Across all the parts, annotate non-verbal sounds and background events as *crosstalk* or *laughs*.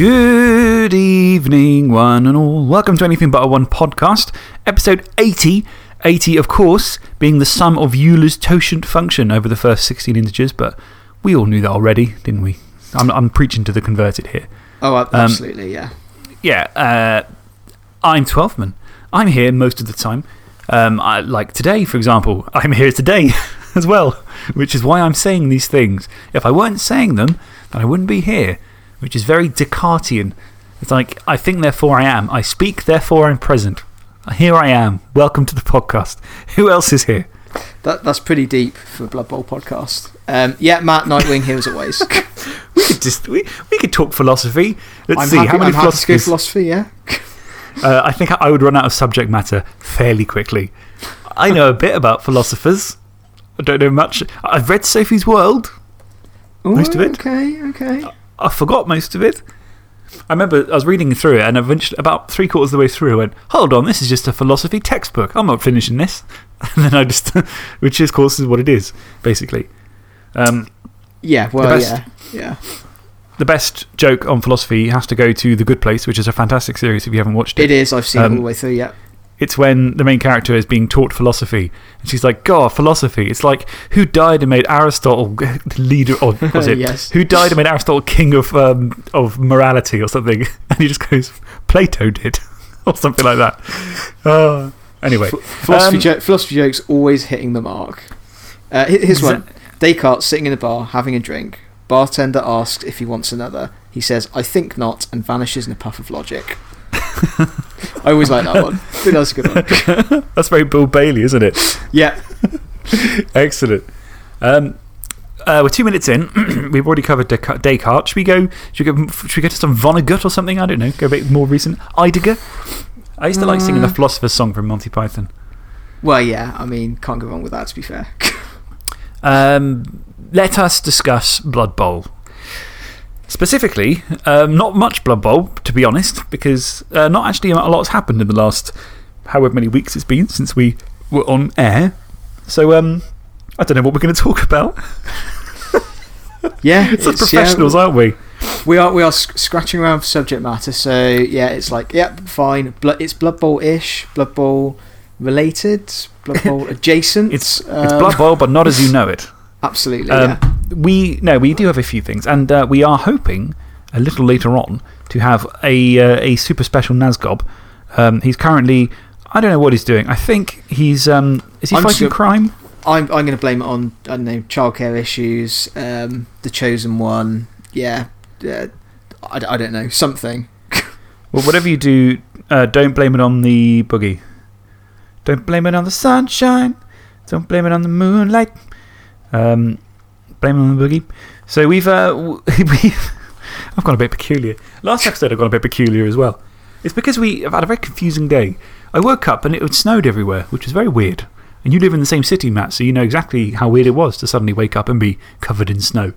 Good evening, one and all. Welcome to Anything But a One podcast, episode 80. 80, of course, being the sum of Euler's totient function over the first 16 integers, but we all knew that already, didn't we? I'm, I'm preaching to the converted here. Oh, absolutely, yeah. Yeah, uh, I'm Twelfthman. I'm here most of the time. Um, I, like today, for example, I'm here today *laughs* as well, which is why I'm saying these things. If I weren't saying them, then I wouldn't be here, which is very Descartesian. It's like, I think, therefore I am. I speak, therefore I'm present. Here I am. Welcome to the podcast. *laughs* Who else is here? That, that's pretty deep for a Blood Bowl podcast. Um, yeah, Matt Nightwing here as always. *laughs* we, could just, we, we could talk philosophy. Let's I'm see. happy, how many I'm happy to philosophers? philosophy, yeah. *laughs* Uh, I think I would run out of subject matter fairly quickly. I know a bit about philosophers. I don't know much. I've read Sophie's World. Most of it. Okay, okay. I forgot most of it. I remember I was reading through it, and eventually, about three quarters of the way through, I went, Hold on, this is just a philosophy textbook. I'm not finishing this. *laughs* And then I just, *laughs* which is, of course, is what it is, basically. Um, Yeah, well, best- yeah. Yeah. the best joke on philosophy has to go to The Good Place, which is a fantastic series if you haven't watched it. It is, I've seen it Um, all the way through, yeah. It's when the main character is being taught philosophy. And she's like, God, philosophy. It's like, who died and made Aristotle the leader, or *laughs* was it? Yes. Who died and made Aristotle king of, um, of morality or something? *laughs* And he just goes, Plato did, *laughs* or something like that. Uh, anyway. Philosophy, um, jo philosophy jokes always hitting the mark. Uh, here's one Descartes sitting in a bar having a drink. Bartender asks if he wants another. He says, I think not, and vanishes in a puff of logic. *laughs* I always like that one. *laughs* That's a good one. *laughs* That's very Bill Bailey, isn't it? Yeah. Excellent. Um, uh, we're two minutes in. *clears throat* We've already covered Descartes. Descartes. Should we, go, should, we go, should we go to some Vonnegut or something? I don't know. Go a bit more recent. Heidegger? I used to like singing the Uh. Philosopher's Song from Monty Python. Well, yeah, I mean, can't go wrong with that, to be fair. Um, let us discuss Blood Bowl. Specifically, um, not much Blood Bowl, to be honest, because uh, not actually a lot's happened in the last however many weeks it's been since we were on air. So um, I don't know what we're going to talk about. *laughs* yeah. Such yeah, professionals, aren't we? We are, we are sc- scratching around for subject matter, so yeah, it's like, yep, fine. Blo it's Blood Bowl ish, Blood Bowl related, Blood Bowl *laughs* adjacent. It's, it's Blood Bowl, but not as you know it. *laughs* Absolutely, Um, yeah. We, no, we do have a few things, and uh, we are hoping a little later on to have a, uh, a super special Nazgob. Um, he's currently, I don't know what he's doing. I think he's, um, is he I'm fighting crime? I'm, I'm going to blame it on, I don't know, childcare issues, um, The Chosen One, yeah, uh, I, I don't know, something. *laughs* Well, whatever you do, uh, don't blame it on the boogie. Don't blame it on the sunshine. Don't blame it on the moonlight. Um, blame it on the boogie. So we've, uh, *laughs* we've I've gone a bit peculiar. Last episode, I've gone a bit peculiar as well. It's because we have had a very confusing day. I woke up and it had snowed everywhere, which was very weird. And you live in the same city, Matt, so you know exactly how weird it was to suddenly wake up and be covered in snow.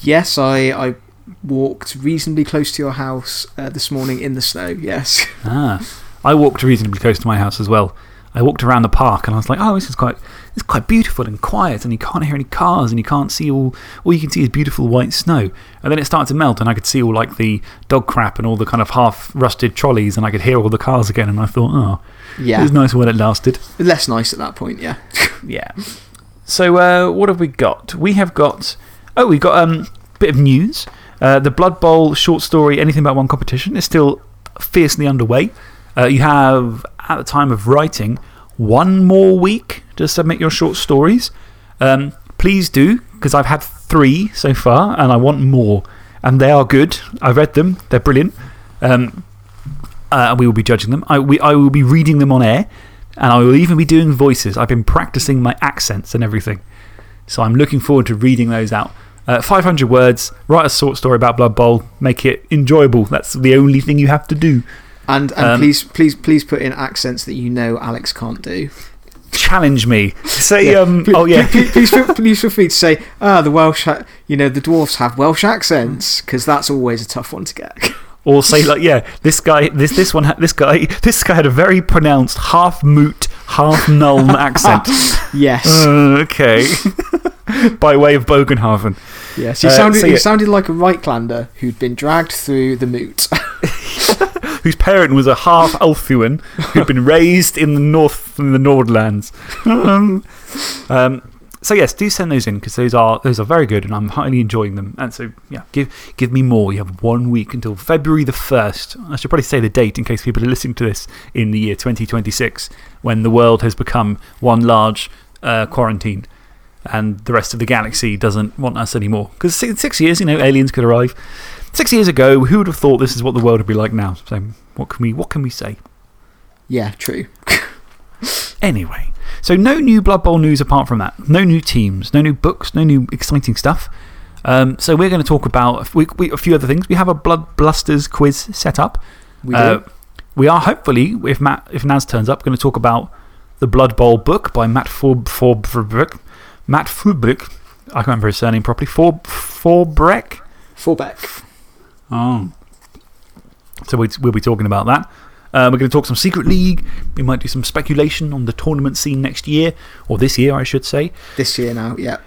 Yes, I, I walked reasonably close to your house uh, this morning in the snow, yes. Ah, I walked reasonably close to my house as well. I walked around the park and I was like, oh, this is quite, it's quite beautiful and quiet, and you can't hear any cars, and you can't see all, all you can see is beautiful white snow. And then it started to melt, and I could see all like the dog crap and all the kind of half rusted trolleys, and I could hear all the cars again, and I thought, oh, yeah. it was nice while it lasted. Less nice at that point, yeah. *laughs* Yeah. So, uh, what have we got? We have got, oh, we've got um, a bit of news. Uh, the Blood Bowl short story, Anything About One competition, is still fiercely underway. Uh, you have, at the time of writing, one more week to submit your short stories. Um, please do, because I've had three so far and I want more. And they are good. I've read them, they're brilliant. Um, uh, and we will be judging them. I, we, I will be reading them on air, and I will even be doing voices. I've been practicing my accents and everything. So I'm looking forward to reading those out. Uh, 500 words, write a short story about Blood Bowl, make it enjoyable. That's the only thing you have to do. And, and Um, please, please, please put in accents that you know Alex can't do. Challenge me. Say, Yeah. um, Please- oh, yeah. Please, please, feel, please feel free to say, ah, the Welsh, you know, the dwarfs have Welsh accents, because that's always a tough one to get. *laughs* Or say, like, yeah, this guy, this, this one, this guy, this guy had a very pronounced half moot, half Nuln *laughs* accent. yes. Uh, okay. *laughs* By way of Bogenhafen. Yes, he, Uh, sounded, so he yeah. sounded like a Reiklander who'd been dragged through the moot. *laughs* whose parent was a half Ulfuan who'd been raised in the north, in the Nordlands. um, *laughs* um, so, yes, do send those in because those are, those are very good and I'm highly enjoying them. And so, yeah, give, give me more. You have one week until February the 1st. I should probably say the date in case people are listening to this in the year 2026 when the world has become one large uh, quarantine and the rest of the galaxy doesn't want us anymore. Because six years, you know, aliens could arrive. Six years ago, who would have thought this is what the world would be like now? So, what can we, what can we say? yeah, true. Anyway, so no new Blood Bowl news apart from that. No new teams, no new books, no new exciting stuff. Um, so, we're going to talk about we, we, a few other things. We have a Blood Blusters quiz set up. We do. Uh, we are hopefully, if, Matt, if Naz turns up, going to talk about the Blood Bowl book by Matt Forb, Forbrick. Matt Forbrick. I can't remember his surname properly. Forb, Forbreck? Fallback. Oh. So we, we'll be talking about that. Uh, we're going to talk some Secret League. We might do some speculation on the tournament scene next year, or this year, I should say. This year now, yeah.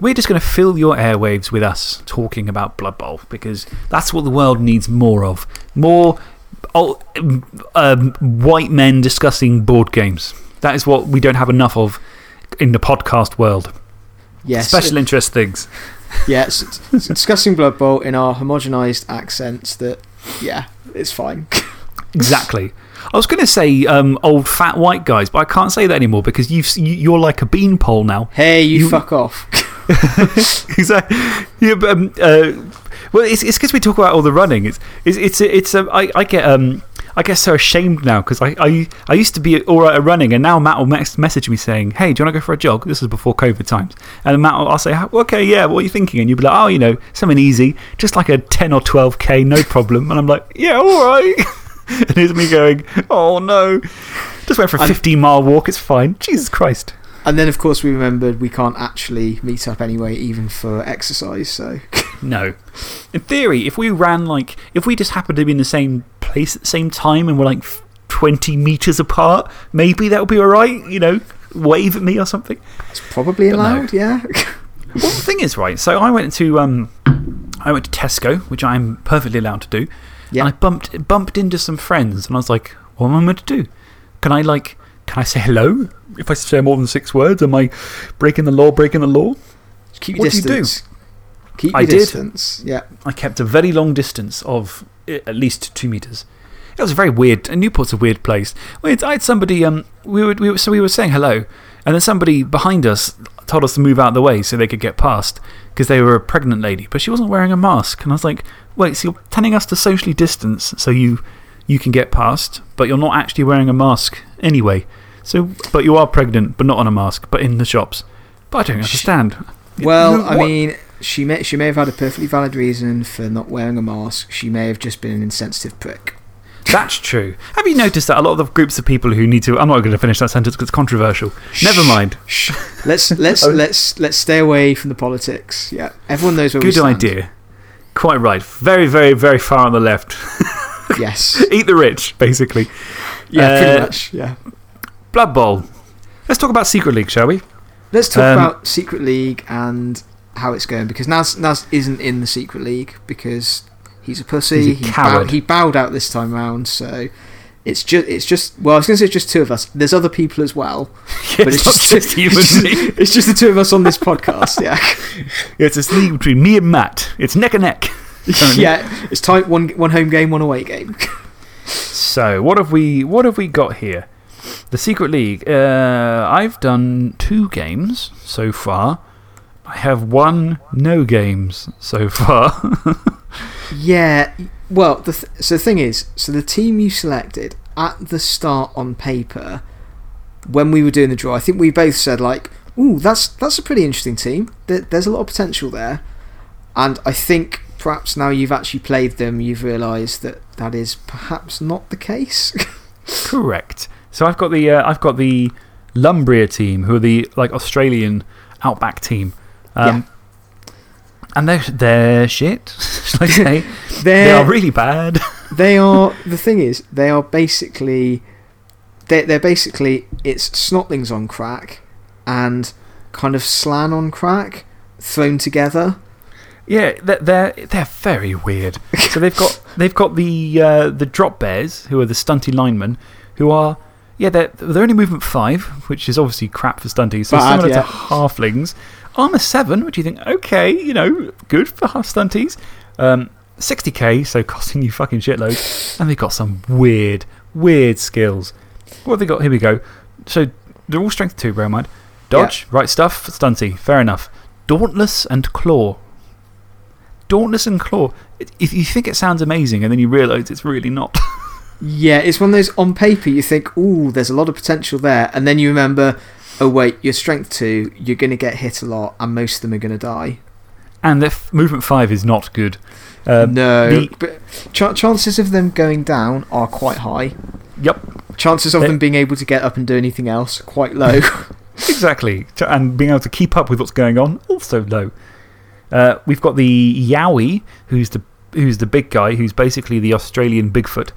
We're just going to fill your airwaves with us talking about Blood Bowl because that's what the world needs more of. More oh, um, white men discussing board games. That is what we don't have enough of in the podcast world. Yes. Special interest things. Yes. it's discussing Blood Bowl in our homogenised accents that, yeah, it's fine. Exactly. I was going to say um, old fat white guys, but I can't say that anymore because you've, you, you're like a beanpole now. hey, you, You- fuck off. *laughs* exactly. Yeah, but, um, uh, well, it's because we talk about all the running. It's, it's, it's, it's um, I, I, get, um, I get so ashamed now because I, I, I used to be all right at running, and now Matt will mes- message me saying, Hey, do you want to go for a jog? This is before COVID times. And Matt will, I'll say, Okay, yeah, what are you thinking? And you'll be like, Oh, you know, something easy, just like a 10 or 12k, no problem. And I'm like, Yeah, all right. *laughs* and here's me going, Oh, no. Just went for a 15 mile walk, it's fine. Jesus Christ. And then, of course, we remembered we can't actually meet up anyway, even for exercise, so. *laughs* No. In theory, if we ran like, if we just happened to be in the same place at the same time and we're like 20 metres apart, maybe that would be alright, you know, wave at me or something. It's probably But no. allowed, yeah. *laughs* Well, the thing is, right, so I went to, um, I went to Tesco, which I'm perfectly allowed to do, Yeah. and I bumped, bumped into some friends and I was like, what am I meant to do? Can I, like, can I say hello? If I say more than six words, am I breaking the law, breaking the law? Keep your What do you do? distance. Keep I your did. distance. Yeah. I kept a very long distance of eh, at least two metres. It was very weird. Newport's a weird place. Had, I had somebody, um, we were, we were, so we were saying hello, and then somebody behind us told us to move out of the way so they could get past because they were a pregnant lady, but she wasn't wearing a mask. And I was like, wait, so you're telling us to socially distance so you, you can get past, but you're not actually wearing a mask anyway. So, but you are pregnant, but not on a mask, but in the shops. But I don't understand. Well, I mean, she may, she may have had a perfectly valid reason for not wearing a mask. She may have just been an insensitive prick. That's true. Have you noticed that a lot of the groups of people who need to. I'm not going to finish that sentence because it's controversial. Never mind. Shh. Let's, let's, *laughs* Oh. let's, let's stay away from the politics. Yeah. Everyone knows where we Good idea. Quite right. Very, very, very far on the left. *laughs* Yes. Eat the rich, basically. Yeah, pretty Uh, much. Yeah. Blood Bowl. Let's talk about Secret League, shall we? Let's talk um, about Secret League and how it's going because Naz, Naz isn't in the Secret League because he's a pussy. He's a he. Bowed, he bowed out this time round, so. It's just, it's just, well, I was going to say it's just two of us. There's other people as well. *laughs* Yeah, it's, not just *laughs* you it's and just, it's just the two of us on this podcast, yeah. *laughs* Yeah, it's a league between me and Matt. It's neck and neck. currently. yeah, it's time one, one home game, one away game. So, what have we, what have we got here? The Secret League. Uh, I've done two games so far. I have one no games so far. *laughs* Yeah, well, the th so the thing is, so the team you selected at the start on paper, when we were doing the draw, I think we both said, like, ooh, that's, that's a pretty interesting team. There, there's a lot of potential there. And I think perhaps now you've actually played them, you've realised that that is perhaps not the case. *laughs* Correct. So I've got the, uh, I've got the Lumbria team, who are the like Australian outback team. Um, And they're, they're shit, *laughs* shall I say? *laughs* they they're, really bad. *laughs* they are, the thing is, they are basically, they're, they're basically, it's Snotlings on crack and kind of Slann on crack thrown together. Yeah, they're, they're, they're very weird. so they've got, they've got the, uh, the drop bears, who are the stunty linemen, who are, yeah, they're, they're only movement five, which is obviously crap for stunties. So Bad, similar yeah. to halflings. Armor seven, which you think, okay, you know, good for half stunties. Um, 60k, so costing you fucking shitloads. And they've got some weird, weird skills. What have they got? Here we go. So they're all strength two, bear in mind. Dodge, right stuff, stunty, fair enough. Dauntless and claw. Dauntless and claw. If you think it sounds amazing and then you realise it's really not. *laughs* Yeah, it's one of those on paper you think, ooh, there's a lot of potential there. And then you remember, oh, wait, you're strength two, you're going to get hit a lot, and most of them are going to die. and their f- movement five is not good. Um, no. the- but ch chances of them going down are quite high. Yep, Chances of them being able to get up and do anything else, quite low. *laughs* exactly. And being able to keep up with what's going on, also low. Uh, we've got the Yowie, who's the, who's the big guy, who's basically the Australian Bigfoot.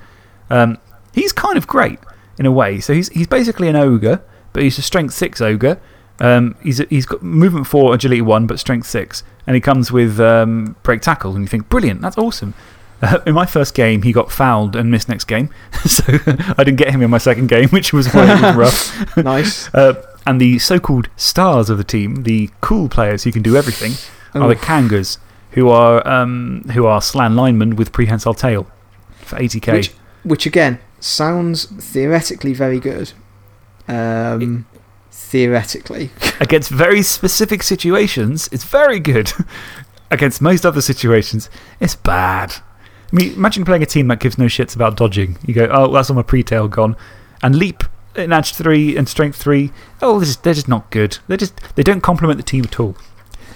Um, he's kind of great in a way. So he's, he's basically an ogre, but he's a strength six ogre. Um, he's, he's got movement four, agility one, but strength six. And he comes with um, break tackle. And you think, brilliant, that's awesome. Uh, *laughs* in my first game, he got fouled and missed next game. *laughs* so *laughs* I didn't get him in my second game, which was, was rough. nice. Uh, and the so called stars of the team, the cool players who can do everything, are the Kangas, who are, um, who are Slann linemen with prehensile tail for 80k. Which, which, again, sounds theoretically very good. Um, theoretically. *laughs* Against very specific situations, it's very good. *laughs* Against most other situations, it's bad. I mean, imagine playing a team that gives no shits about dodging. You go, oh, that's on my pre tail gone. And leap in edge three and strength three, oh, this is, they're just not good. They're just, they don't complement the team at all.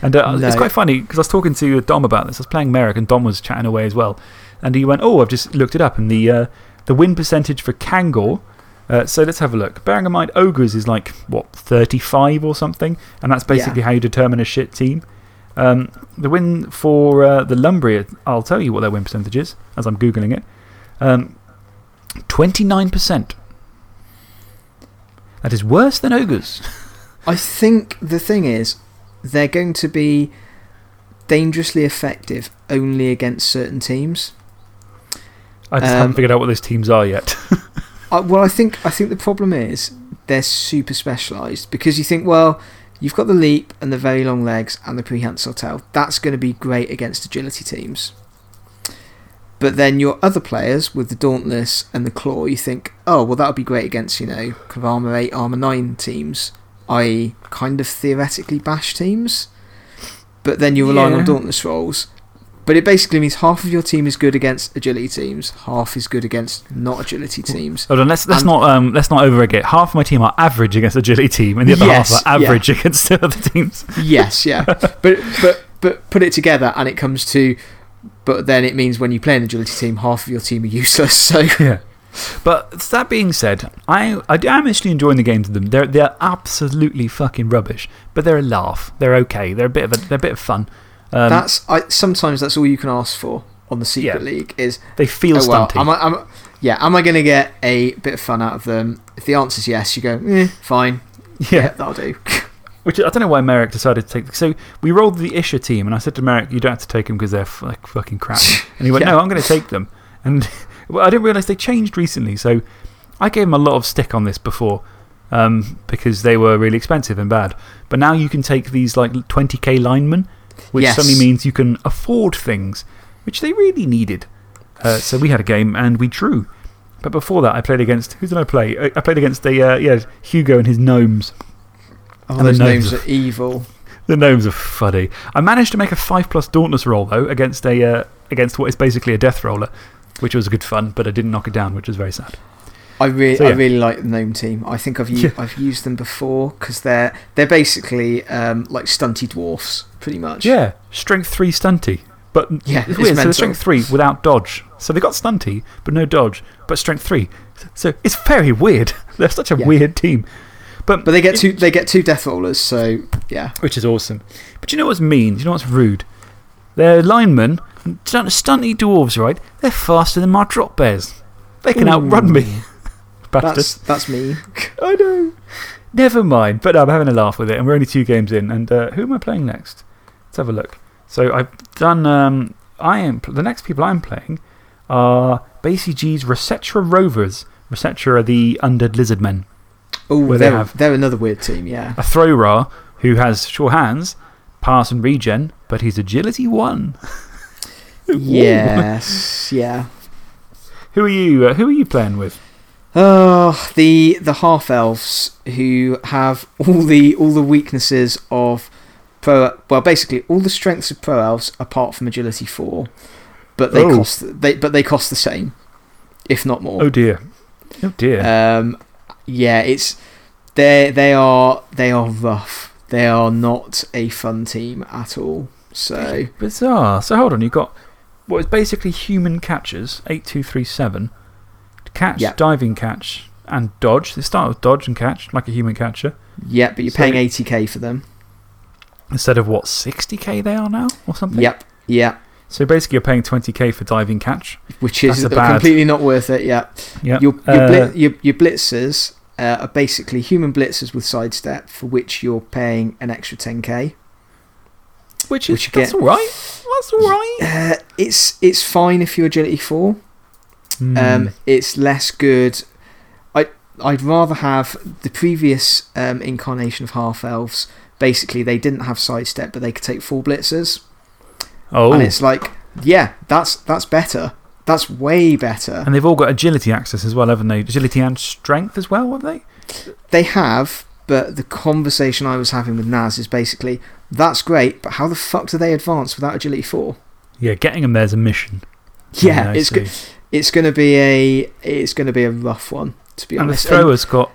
And uh, it's quite funny because I was talking to Dom about this. I was playing Merrick and Dom was chatting away as well. And he went, oh, I've just looked it up. And the, uh, the win percentage for Kangor. Uh, so let's have a look. Bearing in mind, Ogres is like, what, 35 or something? And that's basically how you determine a shit team. Um, the win for uh, the Lumbria, I'll tell you what their win percentage is as I'm Googling it. Um, 29%. That is worse than Ogres. *laughs* I think the thing is, they're going to be dangerously effective only against certain teams. I just Um, haven't figured out what those teams are yet. *laughs* I, well, I think, I think the problem is they're super specialised because you think, well, you've got the leap and the very long legs and the prehensile tail. That's going to be great against agility teams. But then your other players with the Dauntless and the Claw, you think, oh, well, that would be great against, you know, kind of Armour 8, Armour 9 teams, i.e., kind of theoretically bash teams. But then you're relying Yeah. on Dauntless rolls. But it basically means half of your team is good against agility teams, half is good against not agility teams. Hold on, let's, let's, And- not, um, let's not over it. Half of my team are average against agility team, and the other Yes, half are yeah. average against *laughs* the other teams. Yes, yeah. *laughs* but, but, but put it together and it comes to. But then it means when you play an agility team, half of your team are useless. *laughs* So, Yeah. But that being said, I, I am actually enjoying the games of them. They're, they're absolutely fucking rubbish, but they're a laugh. They're okay. They're a bit of, a, they're a bit of fun. Um, that's, I, sometimes that's all you can ask for on the Secret Yeah. League is. they feel Oh, well, stunty. am I, am, yeah, am I going to get a bit of fun out of them? If the answer's yes, you go, eh, fine. *laughs* yeah. that'll do. *laughs* Which I don't know why Merrick decided to take. So we rolled the Isha team, and I said to Merrick, you don't have to take them because they're like fucking crap. *laughs* And he went, Yeah. no, I'm going to take them. And well, I didn't realise they changed recently. So I gave him a lot of stick on this before um, because they were really expensive and bad. But now you can take these like 20k linemen, which Yes. suddenly means you can afford things, which they really needed. Uh, so we had a game and we drew. But before that, I played against. Who did I play? I I played against a, uh, yeah, Hugo and his gnomes. Oh, And the those gnomes names are evil. The gnomes are funny. I managed to make a 5 plus Dauntless roll, though, against, a, uh, against what is basically a death roller, which was a good fun, but I didn't knock it down, which was very sad. I, re So, I really like the Gnome team. I think I've, u Yeah. I've used them before because they're, they're basically um, like stunty dwarfs, pretty much. Yeah, strength 3 stunty. But Yeah, it's weird. So they're strength 3 without dodge. So they got stunty, but no dodge, but strength 3. So it's very weird. *laughs* They're such a Yeah. weird team. But, But they get, two, they get two death rollers, so yeah. Which is awesome. But you know what's mean? You know what's rude? They're linemen, stunt- stunty dwarves, right? They're faster than my drop bears. They can outrun me. That's, that's me. *laughs* I know. Never mind. But no, I'm having a laugh with it, and we're only two games in. And uh, who am I playing next? Let's have a look. So I've done. Um, I am, the next people I'm playing are BCG's Resetra Rovers. Resetra are the undead lizard men. Oh, they they're, they're another weird team, yeah. A Thrower who has sure hands, pass and regen, but he's agility 1. *laughs* yes, yeah. Who are you, uh, who are you playing with? Oh, the, the half elves who have all the, all the weaknesses of pro. Well, basically, all the strengths of pro elves apart from agility 4. But they, Oh. cost, they, but they cost the same, if not more. Oh dear. Oh dear. Um, yeah, it's they they are they are rough. They are not a fun team at all. So Bizarre. So hold on, you've got what is basically human catchers 8237. Catch, diving catch, and dodge. They start with dodge and catch, like a human catcher. Yeah, but you're paying 80k for them. Instead of what, 60k they are now or something? Yep. Yeah. So basically, you're paying 20k for diving catch. Which is bad... completely not worth it, yeah. Yep. Your, your, uh, your, your blitzers uh, are basically human blitzers with sidestep, for which you're paying an extra 10k. Which is which that's get, all right. That's all right. Uh, it's, it's fine if you're agility 4. Mm. Um, hmm. it's less good. I, I'd rather have the previous um, incarnation of Half Elves. Basically, they didn't have sidestep, but they could take four blitzers. Oh. And it's like, yeah, that's, that's better. That's way better. And they've all got agility access as well, haven't they? Agility and strength as well, have they? They have, but the conversation I was having with Naz is basically that's great, but how the fuck do they advance without Agility 4? Yeah, getting them there's a mission. Yeah, it's good it's going to be a it's going to be a rough one to be And the honest. thrower's got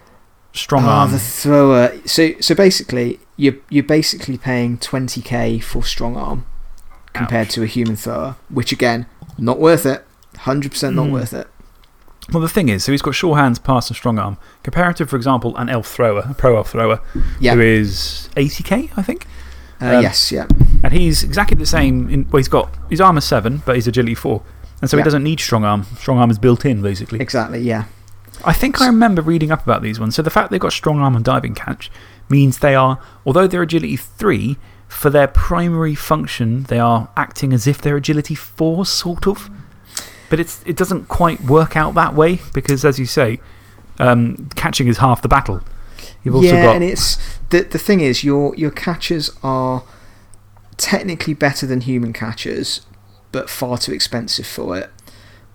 strong Ah, arm. the thrower. So, so basically, you're, you're basically paying 20k for strong arm compared Ouch. to a human thrower, which again, not worth it. 100% not Mm. worth it. Well, the thing is, so he's got sure hands, pass, and strong arm. Comparative, for example, an elf thrower, a pro elf thrower, Yeah. who is 80k, I think. Uh, Um, yes, yeah. And he's exactly the same. In, well, he's got his armor 7, but he's agility 4. And so he doesn't need strong arm. Strong arm is built in, basically. Exactly, yeah. I think I remember reading up about these ones. So the fact they've got strong arm and diving catch means they are, although they're agility 3, for their primary function, they are acting as if they're agility 4, sort of. But it's, it doesn't quite work out that way because, as you say, um, catching is half the battle. You've also yeah, got. and it's. The, the thing is, your, your catchers are technically better than human catchers, but far too expensive for it.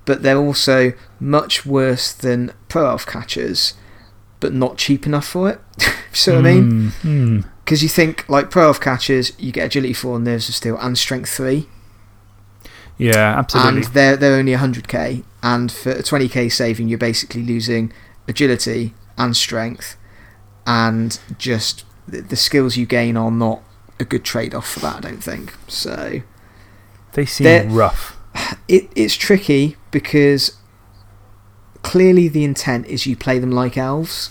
But they're also much worse than pro elf catchers, but not cheap enough for it. *laughs* so what I mean? Hmm, hmm. Because you think, like pro elf catchers, you get agility 4 and nerves of steel and strength 3, Yeah, absolutely. and they're, they're only 100k. And for a 20k saving, you're basically losing agility and strength, and just the, the skills you gain are not a good trade off for that, I don't think. So they seem they're- rough. it, it's tricky because clearly the intent is you play them like elves,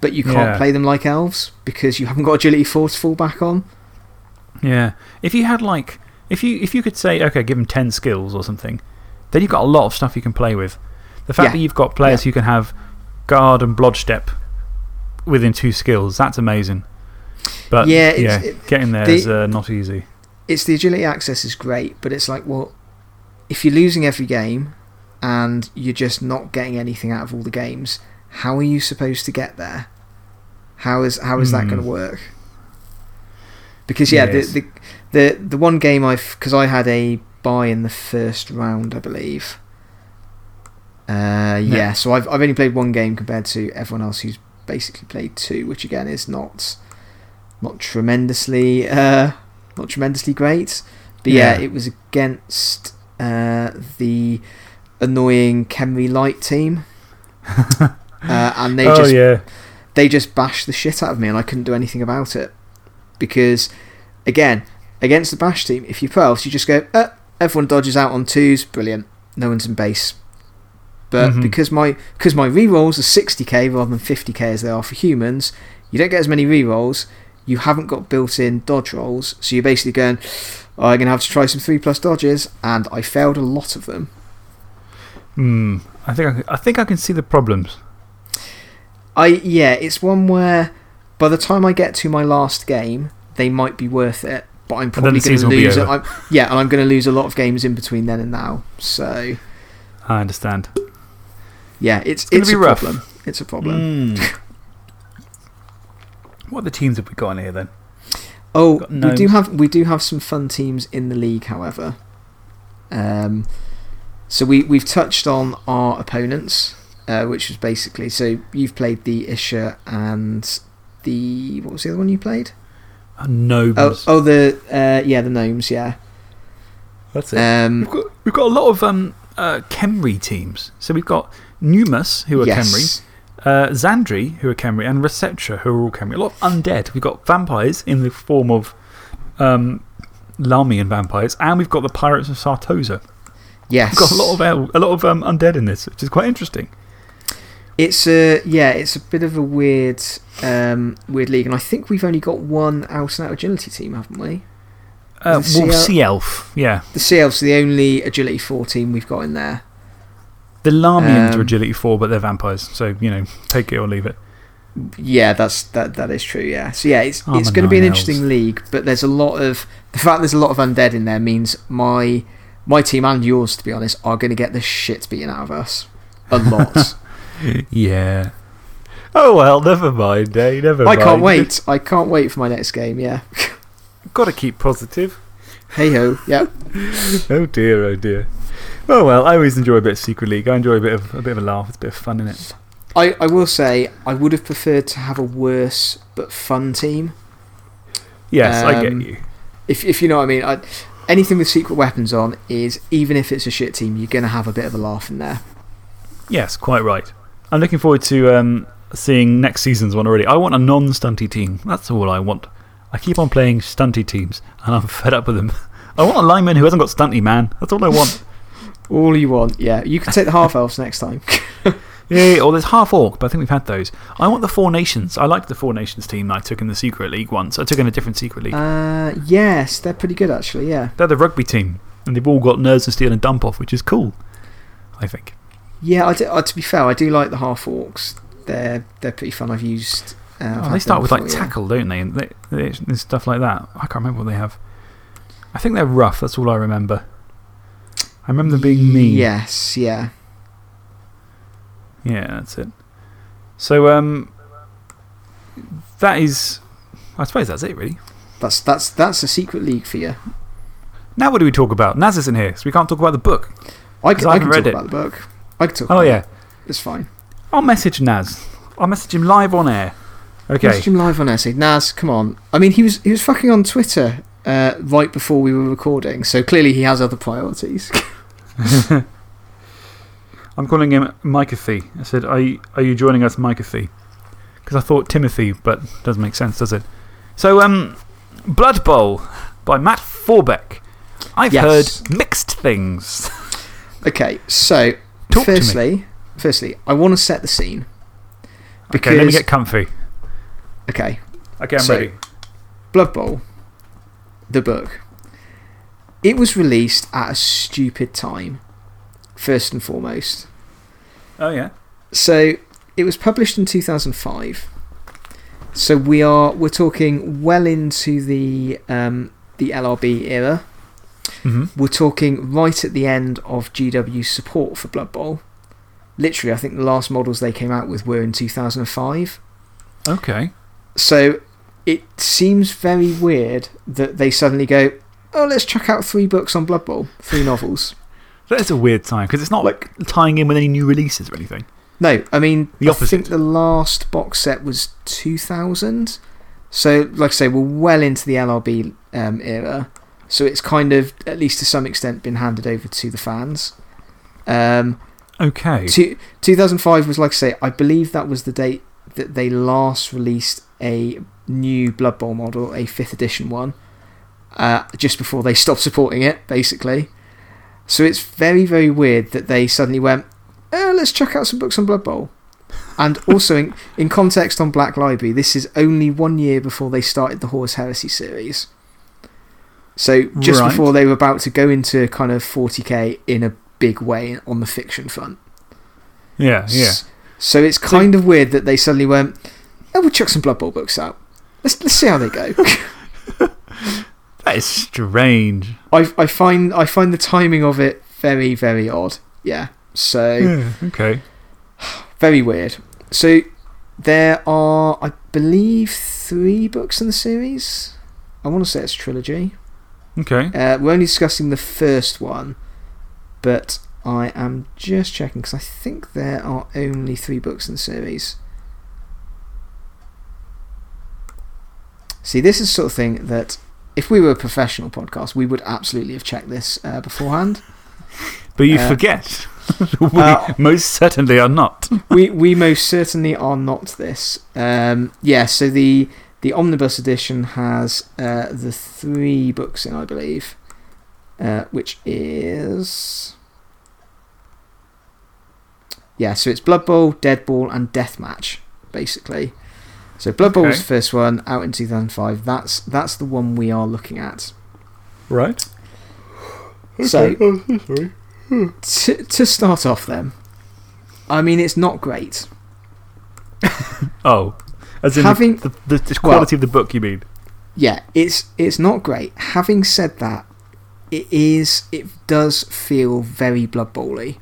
but you can't Yeah. play them like elves because you haven't got agility 4 to fall back on. Yeah. If you had, like. If you, if you could say, okay, give them 10 skills or something, then you've got a lot of stuff you can play with. The fact Yeah. that you've got players who can have guard and blodge step within two skills, that's amazing. But Yeah, yeah, it- getting there the- is uh, not easy. It's the agility access is great, but it's like, well, if you're losing every game and you're just not getting anything out of all the games, how are you supposed to get there? How is how is that Hmm. going to work? Because yeah, Yes. the, the the the one game I've because I had a buy in the first round, I believe. Uh, yeah, so I've I've only played one game compared to everyone else who's basically played two, which again is not not tremendously uh, not tremendously great. But yeah, Yeah. it was against uh, the annoying Kenry Light team. *laughs* uh, and they oh, just yeah. they just bashed the shit out of me and I couldn't do anything about it. Because, again, against the bash team, if you're elves, you just go, uh, everyone dodges out on twos, brilliant. No one's in base. But Mhm. because my because my rerolls are 60k rather than 50k as they are for humans, you don't get as many rerolls. You haven't got built in dodge rolls, so you're basically going, oh, I'm going to have to try some 3 plus dodges, and I failed a lot of them. Hmm. I, think I, can- I think I can see the problems. I yeah, it's one where by the time I get to my last game, they might be worth it, but I'm probably going to season will be lose. I'm, yeah, and I'm going to lose a lot of games in between then and now. So, I understand. yeah, it's, it's, be a rough. problem. It's a problem. Mm. *laughs* what other teams have we got on here then? Oh, we do, have, we do have some fun teams in the league, however. Um, so we, we've touched on our opponents, uh, which was basically. So you've played the Isha and the. What was the other one you played? Uh, Gnomes. Oh, oh the. Uh, yeah, the Gnomes, yeah. That's it. Um, we've, got, we've got a lot of um, uh, Khemri teams. So we've got Numus, who are Khemri, yes. Uh, Zandri, who are Khemri, and Receptra, who are all Khemri. A lot of undead. We've got vampires in the form of um, Lahmian vampires, and we've got the pirates of Sartosa. Yes. We've got a lot of, a lot of um, undead in this, which is quite interesting. It's a yeah, it's a bit of a weird, um, weird league, and I think we've only got one out and out agility team, haven't we? Uh, well, Sea Elf, yeah. The Sea are the only agility four team we've got in there. The Lahmians are Um, agility 4, but they're vampires. So, you know, take it or leave it. Yeah, that's that. That is true. Yeah. So yeah, it's Armour it's going to be an nine interesting league, but there's a lot of the fact there's a lot of undead in there means my my team and yours, to be honest, are going to get the shit beaten out of us a lot. *laughs* Yeah. Oh, well, never mind, eh? Never I mind. can't wait. I can't wait for my next game. Yeah. Got to keep positive. Hey ho. Yeah. *laughs* Oh dear, oh dear. Oh well, I always enjoy a bit of Secret League. I enjoy a bit of, a bit of a laugh. It's a bit of fun in it. I I will say I would have preferred to have a worse but fun team. Yes, I get Um, you. If if you know what I mean. I, anything with secret weapons on is even if it's a shit team, you're going to have a bit of a laugh in there. Yes, quite right. I'm looking forward to um, seeing next season's one already. I want a non stunty team. That's all I want. I keep on playing stunty teams, and I'm *laughs* fed up with them. I want a lineman who hasn't got stunty, man. That's all I want. *laughs* All you want, yeah. You can take the half elves next time. *laughs* Yeah, or there's half orc, but I think we've had those. I want the Four Nations. I liked the Four Nations team I took in the Secret League once. I took in a different Secret League. Uh, yes, they're pretty good actually. Yeah, They're the rugby team, and they've all got nerves and steel and dump off, which is cool, I think. yeah. I do, uh, to be fair, I do like the half orcs. They're they're pretty fun. I've used. Uh, Oh, they start with like before, yeah. tackle, don't they? And, they, they, and stuff like that. I can't remember what they have. I think they're rough, that's all I remember. I remember them being mean. Yes, yeah. Yeah, that's it. So, um, that is. I suppose that's it, really. That's that's that's a secret league for you. Now, what do we talk about? Naz isn't here, so we can't talk about the book. I can, I I can read talk it. about the book. I can talk. Oh, yeah. it. it's fine. I'll message Naz. I'll message him live on air. Okay. Message him live on essay. Naz, come on. I mean, he was he was fucking on Twitter uh, right before we were recording, so clearly he has other priorities. *laughs* I'm calling him Micathy. I said, Are you, are you joining us, Micathy? Because I thought Timothy, but doesn't make sense, does it? So, um, Blood Bowl by Matt Forbeck. I've Yes. heard mixed things. okay, so Talk firstly, firstly, I want to set the scene. Okay, let me get comfy. Okay, Okay, I'm So- ready. Blood Bowl, the book. It was released at a stupid time, first and foremost. Oh, yeah. So it was published in 2005. So we are we're talking well into the um, the LRB era. hmm We're talking right at the end of GW's support for Blood Bowl. Literally, I think the last models they came out with were in 2005. Okay. So it seems very weird that they suddenly go, oh, let's check out three books on Blood Bowl, three novels. *laughs* That is a weird time because it's not like tying in with any new releases or anything. No, I mean, The opposite. I think the last box set was 2000. So, like I say, we're well into the LRB um, era. So it's kind of, at least to some extent, been handed over to the fans. Um, Okay. two, 2005 was, like I say, I believe that was the date that they last released a new Blood Bowl model, a 5th edition one, uh, just before they *laughs* stopped supporting it, basically. So it's very, very weird that they suddenly went, oh, let's check out some books on Blood Bowl. And *laughs* also, in, in context on Black Library, this is only one year before they started the Horus Heresy series. So just Right. before they were about to go into kind of 40k in a big way on the fiction front. yeah, yeah. So it's kind of weird that they suddenly went, oh, we'll chuck some Blood Bowl books out. Let's, let's see how they go. That *laughs* That is strange. I, I, find, I find the timing of it very, very odd. Yeah. So. Yeah, okay. Very weird. So there are, I believe, three books in the series. I want to say it's trilogy. Okay. Uh, we're only discussing the first one, but I am just checking because I think there are only three books in the series. See, this is the sort of thing that if we were a professional podcast, we would absolutely have checked this uh, beforehand. *laughs* But you Uh, forget. *laughs* we uh, most certainly are not. we, we most certainly are not this. Um, yeah, so the, the Omnibus edition has uh, the three books in, I believe, uh, which is. Yeah, so it's Blood Bowl, Dead Ball, and Deathmatch, basically. So Blood Bowl was the first one out in 2005. That's, that's the one we are looking at. Right. Oh, so, sorry. to, to start off, then, I mean, it's not great. *laughs* Oh. As in Having- the, the, the quality of the book, you mean? yeah, it's it's not great. Having said that, it is it does feel very Blood Bowl-y.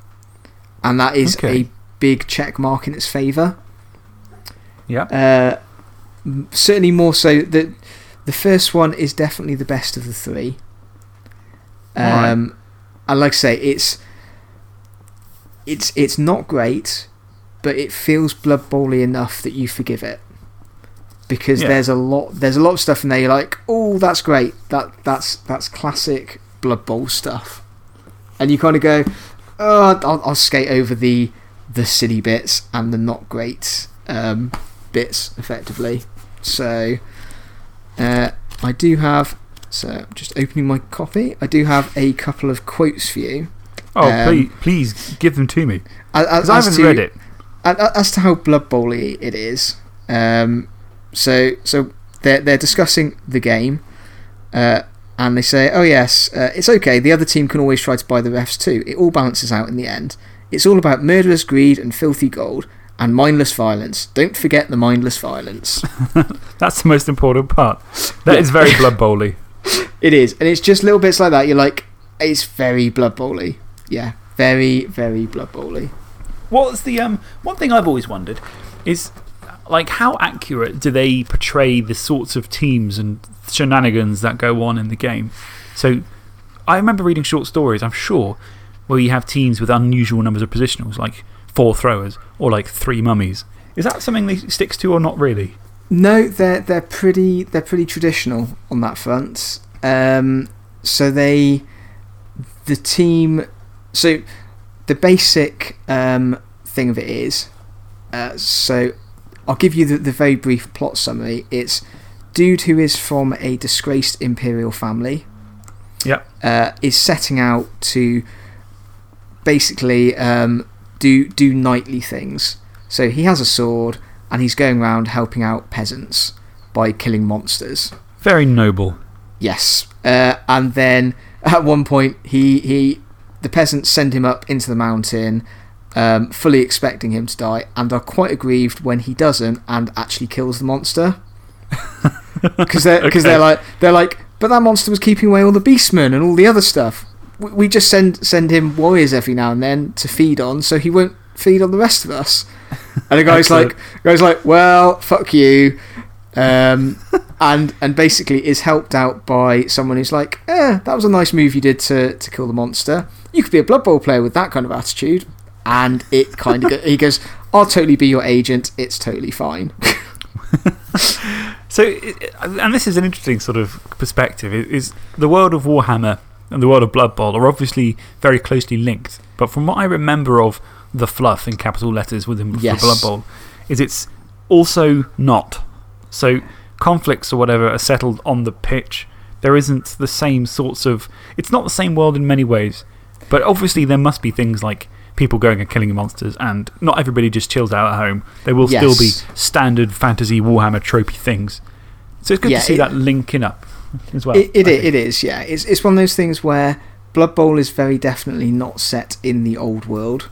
and that is Okay. a big check mark in its favour. Yeah. Uh, certainly more so that the first one is definitely the best of the three. Alright. Um, and like I say, it's it's it's not great, but it feels Blood Bowl-y enough that you forgive it. Because Yeah. there's a lot there's a lot of stuff in there you're like, oh that's great. That that's that's classic Blood Bowl stuff. And you kind of go, oh I'll, I'll skate over the the silly bits and the not great um, bits effectively. So uh, I do have so I'm just opening my copy. I do have a couple of quotes for you. Oh, Um, please, please give them to me. As, Because I haven't to, read it. As to how Blood Bowl it is. Um, so so they're, they're discussing the game. Uh, and they say, oh, yes, uh, it's okay. The other team can always try to buy the refs too. It all balances out in the end. It's all about murderous greed and filthy gold and mindless violence. Don't forget the mindless violence. *laughs* That's the most important part. That Yeah. is very Blood Bowly. *laughs* It is, and it's just little bits like that. You're like, it's very Blood Bowl-y. Yeah, very, very Blood Bowl-y. What's the um, one thing I've always wondered is like how accurate do they portray the sorts of teams and shenanigans that go on in the game? So I remember reading short stories, I'm sure, where you have teams with unusual numbers of positionals, like four throwers or like three mummies. Is that something they sticks to or not really? No, they're they're pretty they're pretty traditional on that front. Um, so they the team so the basic um, thing of it is uh, so I'll give you the, the very brief plot summary. It's dude who is from a disgraced imperial family Yep. uh, is setting out to basically um, do do knightly things. So he has a sword and he's going around helping out peasants by killing monsters. Very noble. Yes, uh, and then *laughs* at one point he he the peasants send him up into the mountain. Um, fully expecting him to die, and are quite aggrieved when he doesn't and actually kills the monster. *laughs* Because they're, because they're, like, they're like, but that monster was keeping away all the beastmen and all the other stuff. We, we just send, send him warriors every now and then to feed on, so he won't feed on the rest of us. *laughs* And the guy's like, Excellent. guy's like, well, fuck you. Um, *laughs* and, and basically is helped out by someone who's like, eh, that was a nice move you did to, to kill the monster. You could be a Blood Bowl player with that kind of attitude. And it kind of go, he goes, I'll totally be your agent. It's totally fine. *laughs* So, and this is an interesting sort of perspective, is the world of Warhammer and the world of Blood Bowl are obviously very closely linked. But from what I remember of the fluff in capital letters within Yes. Blood Bowl, is it's also not. So, conflicts or whatever are settled on the pitch. There isn't the same sorts of. It's not the same world in many ways. But obviously, there must be things like people going and killing monsters, and not everybody just chills out at home. There will still be standard fantasy Warhammer tropey things. So it's good Yeah, to see it- that linking up *laughs* as well. It, it, I i- think. it is, yeah. It's, it's one of those things where Blood Bowl is very definitely not set in the old world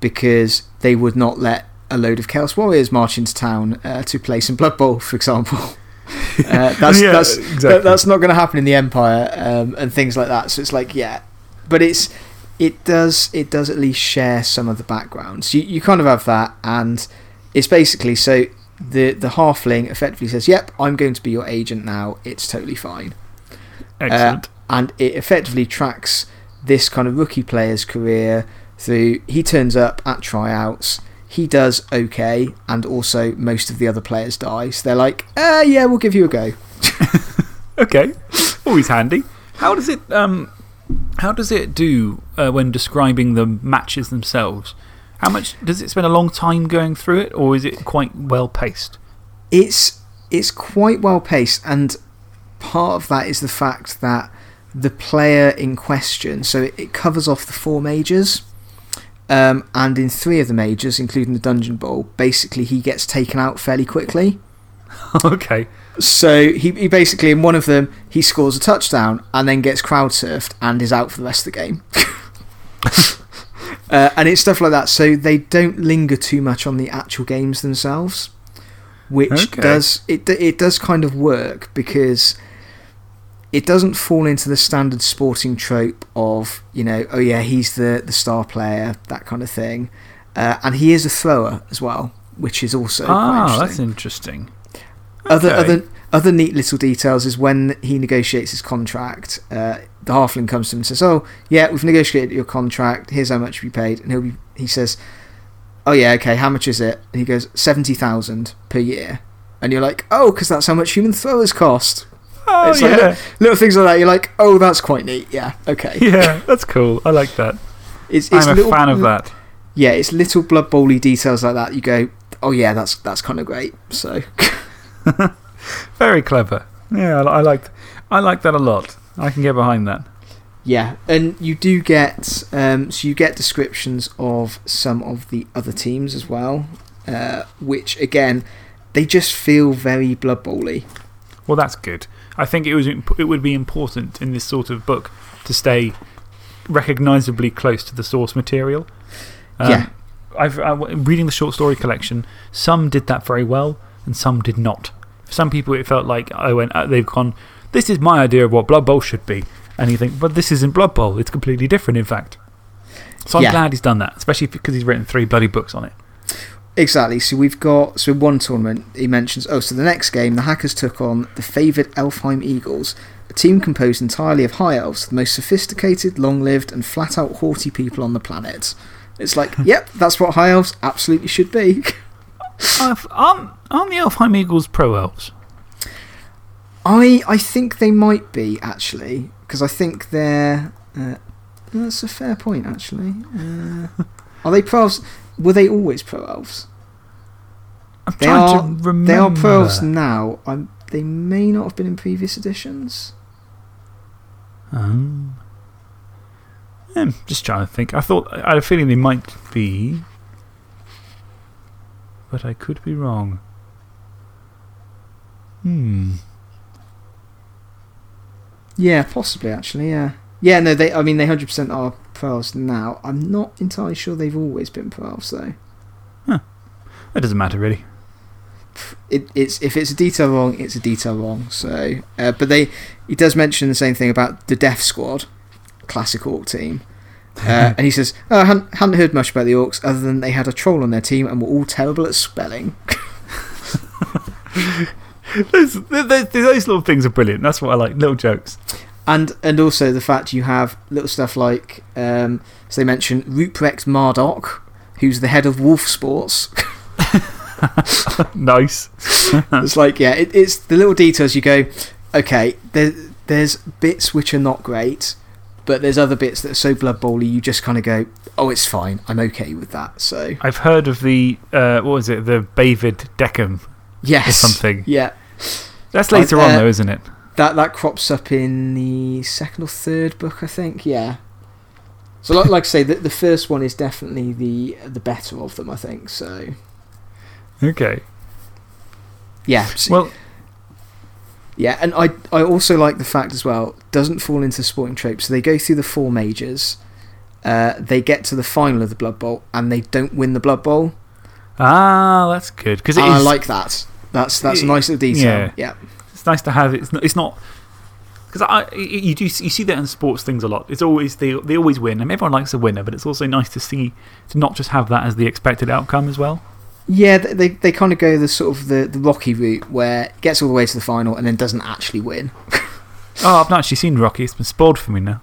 because they would not let a load of Chaos Warriors march into town uh, to play some Blood Bowl, for example. *laughs* Uh, that's, *laughs* Yeah, that's, exactly. that- that's not going to happen in the Empire um, and things like that. So it's like, yeah. But it's, it, does, it does at least share some of the backgrounds. You, you kind of have that, and it's basically so the, the halfling effectively says, Yep, I'm going to be your agent now. It's totally fine. Excellent. and it effectively tracks this kind of rookie player's career through. He turns up at tryouts, he does okay, and also most of the other players die. So they're like, uh, yeah, we'll give you a go. *laughs* *laughs* Okay, always handy. How does it um, how does it do uh, when describing the matches themselves? How much does it spend a long time going through it, or is it quite well paced? It's, it's quite well paced, and part of that is the fact that the player in question, so it, it covers off the four majors. Um, and in three of the majors, including the Dungeon Bowl, basically he gets taken out fairly quickly. *laughs* okay, So he, he basically, in one of them, he scores a touchdown and then gets crowd surfed and is out for the rest of the game. *laughs* uh, and it's stuff like that. So they don't linger too much on the actual games themselves, which Okay. does it, it does kind of work because it doesn't fall into the standard sporting trope of, you know, oh yeah, he's the, the star player, that kind of thing. Uh, and he is a thrower as well, which is also ah, interesting. that's interesting. Okay. other, other neat little details is when he negotiates his contract, uh, the halfling comes to him and says, Oh, yeah, we've negotiated your contract. Here's how much we paid. And he'll be, he says, Oh, yeah, okay, how much is it? And he goes, 70000 per year. And you're like, Oh, because that's how much human throwers cost. Oh It's yeah, like little, little things like that. You're like, Oh, that's quite neat. Yeah, okay. *laughs* yeah, that's cool. I like that. It's, it's I'm a little, fan of that. Yeah, it's little Blood Bowly details like that. You go, Oh, yeah, that's, that's kind of great. So. *laughs* Very clever. Yeah, I, I like I like that a lot. I can get behind that. Yeah, and you do get um, so you get descriptions of some of the other teams as well, uh, which again they just feel very Blood Bowly. Well, that's good. I think it was it would be important in this sort of book to stay recognisably close to the source material. Um, Yeah. I've I, reading the short story collection. Some did that very well, and some did not. Some people, it felt like I went. uh, They've gone. This is my idea of what Blood Bowl should be, and you think, but this isn't Blood Bowl. It's completely different, in fact. So I'm Yeah. glad he's done that, especially because he's written three bloody books on it. Exactly. So we've got so in one tournament he mentions oh so the next game the hackers took on the favoured Elfheim Eagles, a team composed entirely of high elves, the most sophisticated, long-lived, and flat-out haughty people on the planet. It's like, *laughs* yep, that's what high elves absolutely should be. *laughs* Aren't, aren't the Elfheim Eagles pro elves? I I think they might be actually because I think they're. Uh, that's a fair point actually. Uh, *laughs* are they pro elves? Were they always pro elves? I'm they are, to remember. They are pro elves now. I'm, they may not have been in previous editions. Um, I'm just trying to think. I thought I had a feeling they might be, but I could be wrong. Hmm. Yeah, possibly actually. Yeah. Yeah. No, they. I mean, they hundred percent are elves now. I'm not entirely sure they've always been elves though. That doesn't matter really. it, it's if it's a detail wrong, it's a detail wrong. So, uh, but they he does mention the same thing about the Death Squad, classic orc team, uh, and he says, oh, "I hadn't, hadn't heard much about the orcs other than they had a troll on their team and were all terrible at spelling." *laughs* those, those, those little things are brilliant. That's what I like. Little jokes. And and also the fact you have little stuff like um, so they mention Ruprecht Mardok, who's the head of Wolf Sports. *laughs* nice. *laughs* it's like, yeah, it, it's the little details you go, okay, there, there's bits which are not great, but there's other bits that are so Blood Bowly you just kind of go, oh, it's fine. I'm okay with that. So, I've heard of the, uh, what was it, the Bavid Deckham yes. or something. Yeah. That's later Uh, on, though, isn't it? That, that crops up in the second or third book, I think. Yeah. So, like, like I say, the, the first one is definitely the, the better of them, I think. So, Okay. yeah. Well, Yeah, and I I also like the fact as well doesn't fall into sporting tropes. So they go through the four majors, uh, they get to the final of the Blood Bowl, and they don't win the Blood Bowl. ah, that's good. Because it I is. like that. That's that's a Y- nice little detail. Yeah, It's nice to have it. It's not. It's not because I, you, do, you see that in sports things a lot. It's always, they, they always win. I mean, everyone likes a winner, but it's also nice to see, to not just have that as the expected outcome as well. Yeah, they, they kind of go the sort of the, the Rocky route where it gets all the way to the final and then doesn't actually win. *laughs* oh, I've not actually seen Rocky. It's been spoiled for me now.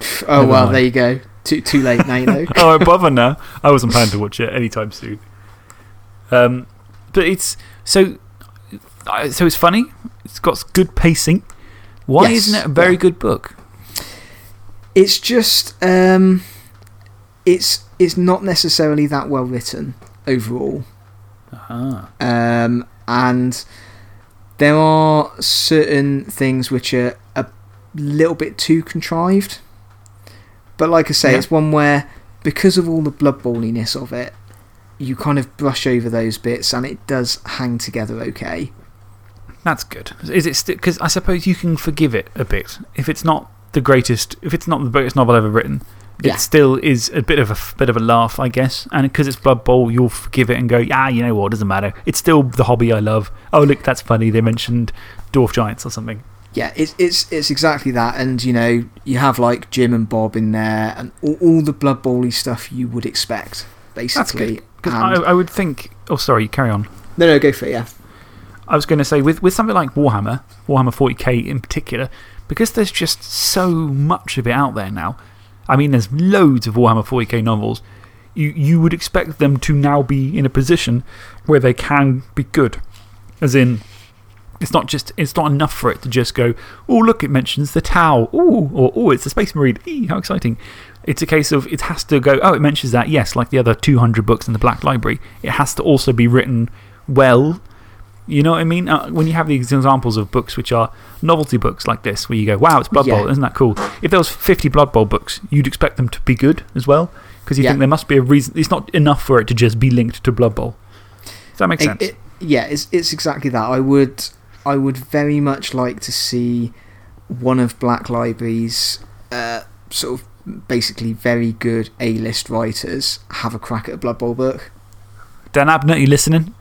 oh, Never well, mind. there you go. Too, too late now, you know. *laughs* oh, I bother now. I wasn't planning to watch it anytime soon. Um, but it's so, so it's funny. It's got good pacing. Why yes, isn't it a very yeah. good book? It's just um, it's, it's not necessarily that well written overall. -huh. Um, and there are certain things which are a little bit too contrived. But like I say, it's one where, because of all the blood balliness of it, you kind of brush over those bits and it does hang together okay. That's good. Is it because I suppose you can forgive it a bit if it's not the greatest, if it's not the greatest novel ever written. It still is a bit of a, bit of a laugh, I guess. And because it's Blood Bowl, you'll forgive it and go, yeah, you know what, doesn't matter. It's still the hobby I love. Oh, look, that's funny. They mentioned Dwarf Giants or something. Yeah, it's, it's, it's exactly that. And, you know, you have like Jim and Bob in there and all, all the Blood Bowl stuff you would expect, basically. Because I, I would think. Oh, sorry, carry on. No, no, go for it, yeah. I was going to say, with, with something like Warhammer, Warhammer 40k in particular, because there's just so much of it out there now. I mean, there's loads of Warhammer 40k novels. You, you would expect them to now be in a position where they can be good. As in, it's not, just, it's not enough for it to just go, oh, look, it mentions the Tau. Oh, or oh, it's the Space Marine. Eee, how exciting. It's a case of it has to go, oh, it mentions that. Yes, like the other 200 books in the Black Library. It has to also be written well you know what I mean? Uh, when you have these examples of books which are novelty books like this, where you go, wow, it's Blood Bowl, isn't that cool? If there was 50 Blood Bowl books, you'd expect them to be good as well, because you think there must be a reason. It's not enough for it to just be linked to Blood Bowl. Does that make sense? It, yeah, it's, it's exactly that. I would, I would very much like to see one of Black Library's uh, sort of basically very good A list writers have a crack at a Blood Bowl book. Dan Abnett, you listening?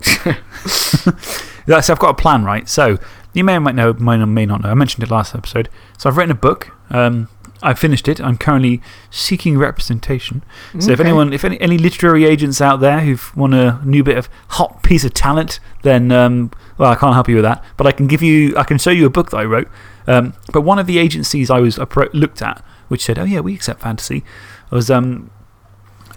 *laughs* so I've got a plan, right? So you may or might know, may or may not know. I mentioned it last episode. So I've written a book. Um, I've finished it. I'm currently seeking representation. So if anyone, if any, any literary agents out there who've won a new bit of hot piece of talent, then um, well, I can't help you with that. But I can give you, I can show you a book that I wrote. Um, but one of the agencies I was looked at, which said, oh, yeah, we accept fantasy, was um,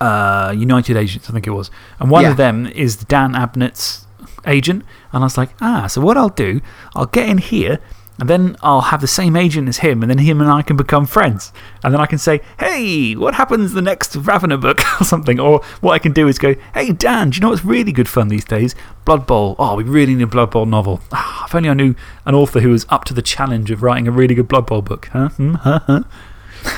uh, United Agents, I think it was. And one of them is Dan Abnett's agent. And I was like, ah, so what I'll do, I'll get in here and then I'll have the same agent as him, and then him and I can become friends. And then I can say, hey, what happens the next Ravenor book *laughs* or something? Or what I can do is go, hey, Dan, do you know what's really good fun these days? Blood Bowl. Oh, we really need a Blood Bowl novel. Ah, if only I knew an author who was up to the challenge of writing a really good Blood Bowl book. Huh? Hmm, huh, huh.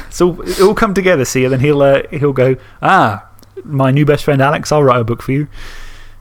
So it'll come together, see, and then he'll, uh, he'll go, ah, my new best friend Alex, I'll write a book for you.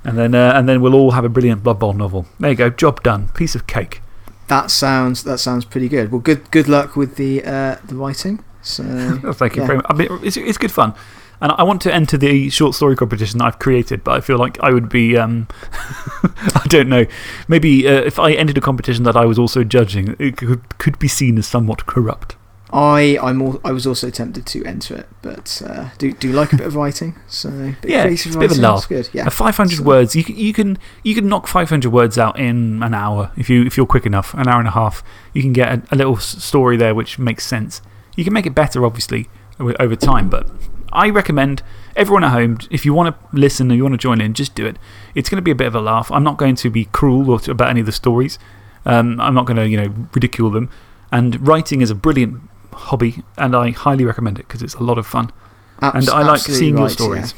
And then, uh, and then we'll all have a brilliant Blood Bowl novel. There you go, job done. Piece of cake. That sounds, that sounds pretty good. Well, good, good luck with the, uh, the writing. So, *laughs* oh, thank you very much. I mean, it's, it's good fun. And I want to enter the short story competition that I've created, but I feel like I would be um, *laughs* I don't know. Maybe uh, if I entered a competition that I was also judging, it could, could be seen as somewhat corrupt. I, I'm all, I was also tempted to enter it, but uh, do, do like a bit of writing. So, yeah, it's a bit of a laugh. Good. Yeah. 500 so. words, you can, you, can, you can knock 500 words out in an hour if, you, if you're quick enough, an hour and a half. You can get a, a little story there which makes sense. You can make it better, obviously, over time, but I recommend everyone at home, if you want to listen or you want to join in, just do it. It's going to be a bit of a laugh. I'm not going to be cruel or about any of the stories. Um, I'm not going to you know, ridicule them. And writing is a brilliant hobby, and I highly recommend it because it's a lot of fun. Abs and I like seeing your stories.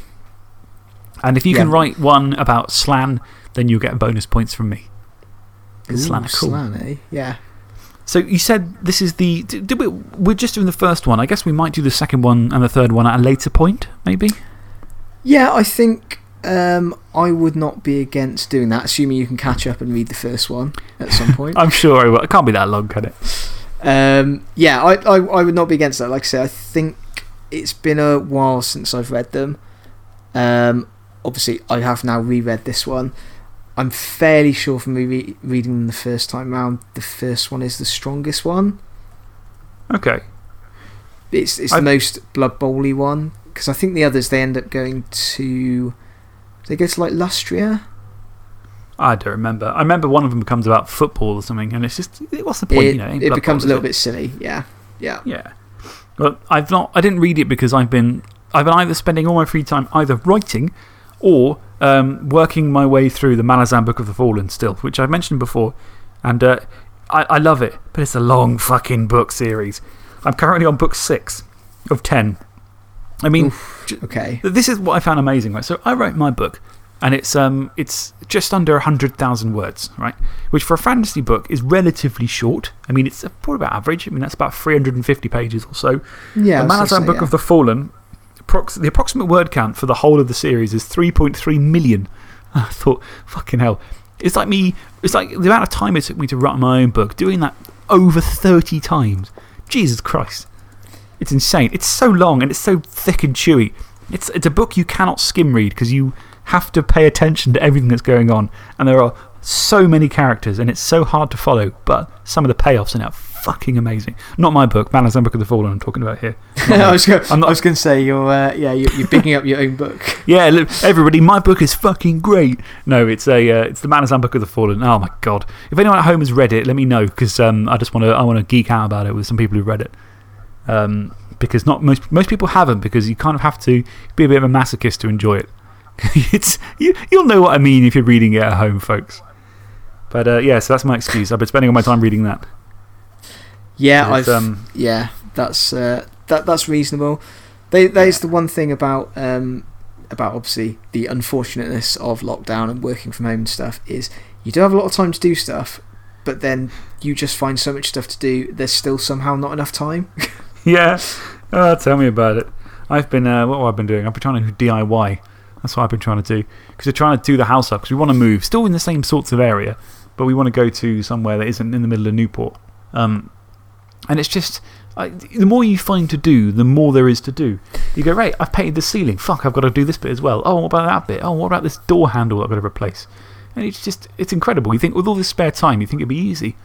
And if you can write one about Slann, then you'll get bonus points from me. Slann cool. Slann, eh? Yeah. So you said this is the. Did we, we're just doing the first one. I guess we might do the second one and the third one at a later point, maybe? Yeah, I think um, I would not be against doing that, assuming you can catch up and read the first one at some *laughs* point. I'm sure I will. It can't be that long, can it? Um, yeah, I, I, I would not be against that. Like I say, I think it's been a while since I've read them. Um, obviously, I have now reread this one. I'm fairly sure from me re reading them the first time round, the first one is the strongest one. Okay. It's, it's I- the most Blood Bowly one. Because I think the others, they end up going to. They go to like Lustria? I don't remember. I remember one of them becomes about football or something, and it's just, what's the point? It, you know, it becomes a little it? bit silly, yeah. Yeah. Yeah. Well, I've not, I didn't read it because I've been, I've been either spending all my free time either writing or um, working my way through the Malazan Book of the Fallen still, which I've mentioned before. And uh, I, I love it, but it's a long fucking book series. I'm currently on book six of 10. I mean, j- Okay. this is what I found amazing, right? So I wrote my book, and it's, um, it's just under 100,000 words, right? Which for a fantasy book is relatively short. I mean, it's probably about average. I mean, that's about 350 pages or so. Yeah. the I was gonna Malazan Book yeah. of the Fallen, the approximate word count for the whole of the series is 3.3 million. *laughs* I thought, fucking hell. It's like me, it's like the amount of time it took me to write my own book, doing that over 30 times. Jesus Christ. It's insane. It's so long and it's so thick and chewy. It's, it's a book you cannot skim read because you have to pay attention to everything that's going on. And there are so many characters and it's so hard to follow, but some of the payoffs in it are fucking amazing. Not my book, Malazan Book of the Fallen, I'm talking about here. *laughs* I was going to say, you're, uh, yeah, you're, you're picking up your own book. *laughs* Yeah, look, everybody, my book is fucking great. No, it's, a, uh, it's the Malazan Book of the Fallen. Oh my god. If anyone at home has read it, let me know because um, I just want to I wanna geek out about it with some people who've read it. Um, because not, most, most people haven't because you kind of have to be a bit of a masochist to enjoy it. *laughs* it's, you, you'll know what I mean if you're reading it at home, folks. But uh, yeah, so that's my excuse. I've been spending all my time reading that. Yeah, I've, um, yeah, that's, uh, that, that's reasonable. They, that is the one thing about, um, about obviously the unfortunateness of lockdown and working from home and stuff is you do have a lot of time to do stuff, but then you just find so much stuff to do, there's still somehow not enough time. *laughs* Yeah. Oh, tell me about it. I've been, uh, what have I been doing? I've been trying to DIY. That's what I've been trying to do. Because we're trying to do the house up because we want to move. Still in the same sorts of area, but we want to go to somewhere that isn't in the middle of Newport. Um, and it's just, I, the more you find to do, the more there is to do. You go, right, I've painted the ceiling. Fuck, I've got to do this bit as well. Oh, what about that bit? Oh, what about this door handle I've got to replace? And it's just, it's incredible. You think with all this spare time, you think it'd be easy.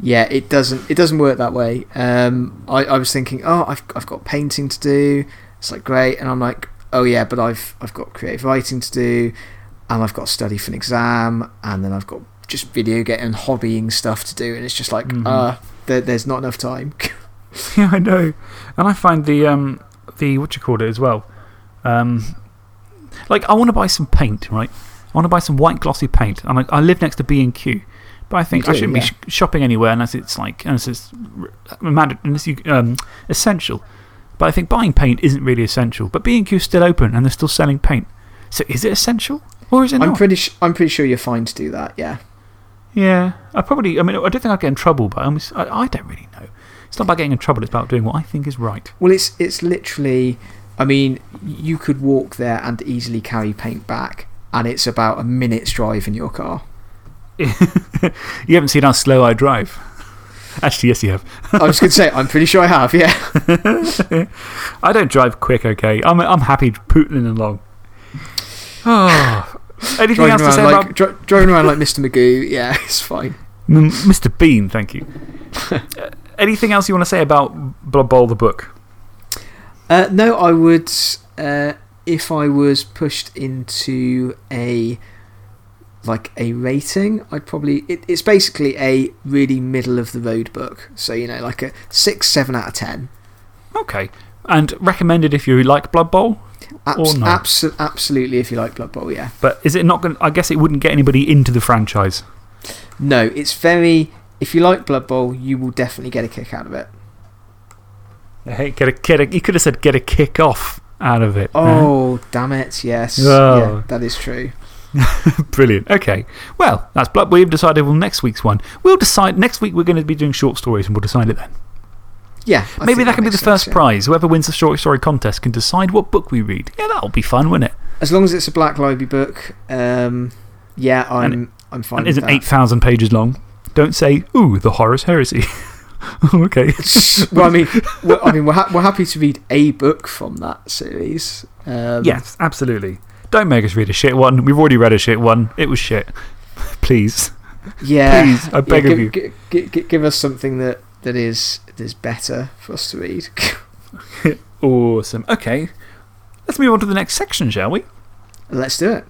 Yeah, it doesn't. It doesn't work that way. Um, I, I was thinking, oh, I've I've got painting to do. It's like great, and I'm like, oh yeah, but I've I've got creative writing to do, and I've got to study for an exam, and then I've got just video game and hobbying stuff to do, and it's just like, Mhm. uh, there, there's not enough time. *laughs* Yeah, I know. And I find the, um, the what you call it as well. Um, like, I want to buy some paint, right? I want to buy some white glossy paint. And I, I live next to B&Q. But I think You I shouldn't yeah. be sh shopping anywhere unless it's like, unless it's mand- unless you, um, essential. But I think buying paint isn't really essential. But B&Q is still open and they're still selling paint. So is it essential? Or is it I'm not? pretty. I'm pretty sure you're fine to do that. Yeah. Yeah. I probably, I mean, I don't think I'd get in trouble, but almost, I, I don't really know. It's not about getting in trouble, it's about doing what I think is right. Well, it's it's literally. I mean, you could walk there and easily carry paint back, and it's about a minute's drive in your car. *laughs* you haven't seen how slow I drive. Actually, yes, you have. I was going to say, I'm pretty sure I have. Yeah. *laughs* I don't drive quick, okay? I'm, I'm happy pootling along. Oh. *sighs* Anything driving else to say like, about dri- driving around like Mr. Magoo, yeah, *laughs* it's fine. M- Mr. Bean? Thank you. *laughs* Uh, anything else you want to say about Blood Bowl the book? Uh, no, I would, uh, if I was pushed into a like a rating, I'd probably. It, it's basically a really middle of the road book. So, you know, like a 6, 7 out of 10. Okay. And recommended if you like Blood Bowl? Abs- abso- absolutely, if you like Blood Bowl, yeah. But is it not going I guess it wouldn't get anybody into the franchise. No, it's very. If you like Blood Bowl, you will definitely get a kick out of it. Hey, get a, get a, you could have said get a kick off out of it. Oh, damn it, yes. Oh. Yeah, that is true. *laughs* Brilliant. Okay. Well, that's Blood. We've decided well, next week's one. We'll decide. Next week, we're going to be doing short stories and we'll decide it then. Yeah. I Maybe that can be the first sense, yeah. prize. Whoever wins the short story contest can decide what book we read. Yeah, that'll be fun, won't it? As long as it's a Black Library book, um, yeah, I'm, I'm fine And with isn't 8,000 pages long. Don't say, ooh, the Horus Heresy. *laughs* okay. *laughs* well, I mean, we're, I mean we're, ha we're happy to read a book from that series. Um, yes, absolutely. Don't make us read a shit one. We've already read a shit one. It was shit. *laughs* Please. Yeah. Please, I beg yeah, of you. gi- gi- gi- give us something that, that, is, that is better for us to read. *laughs* Awesome. Okay. Let's move on to the next section, shall we? Let's do it.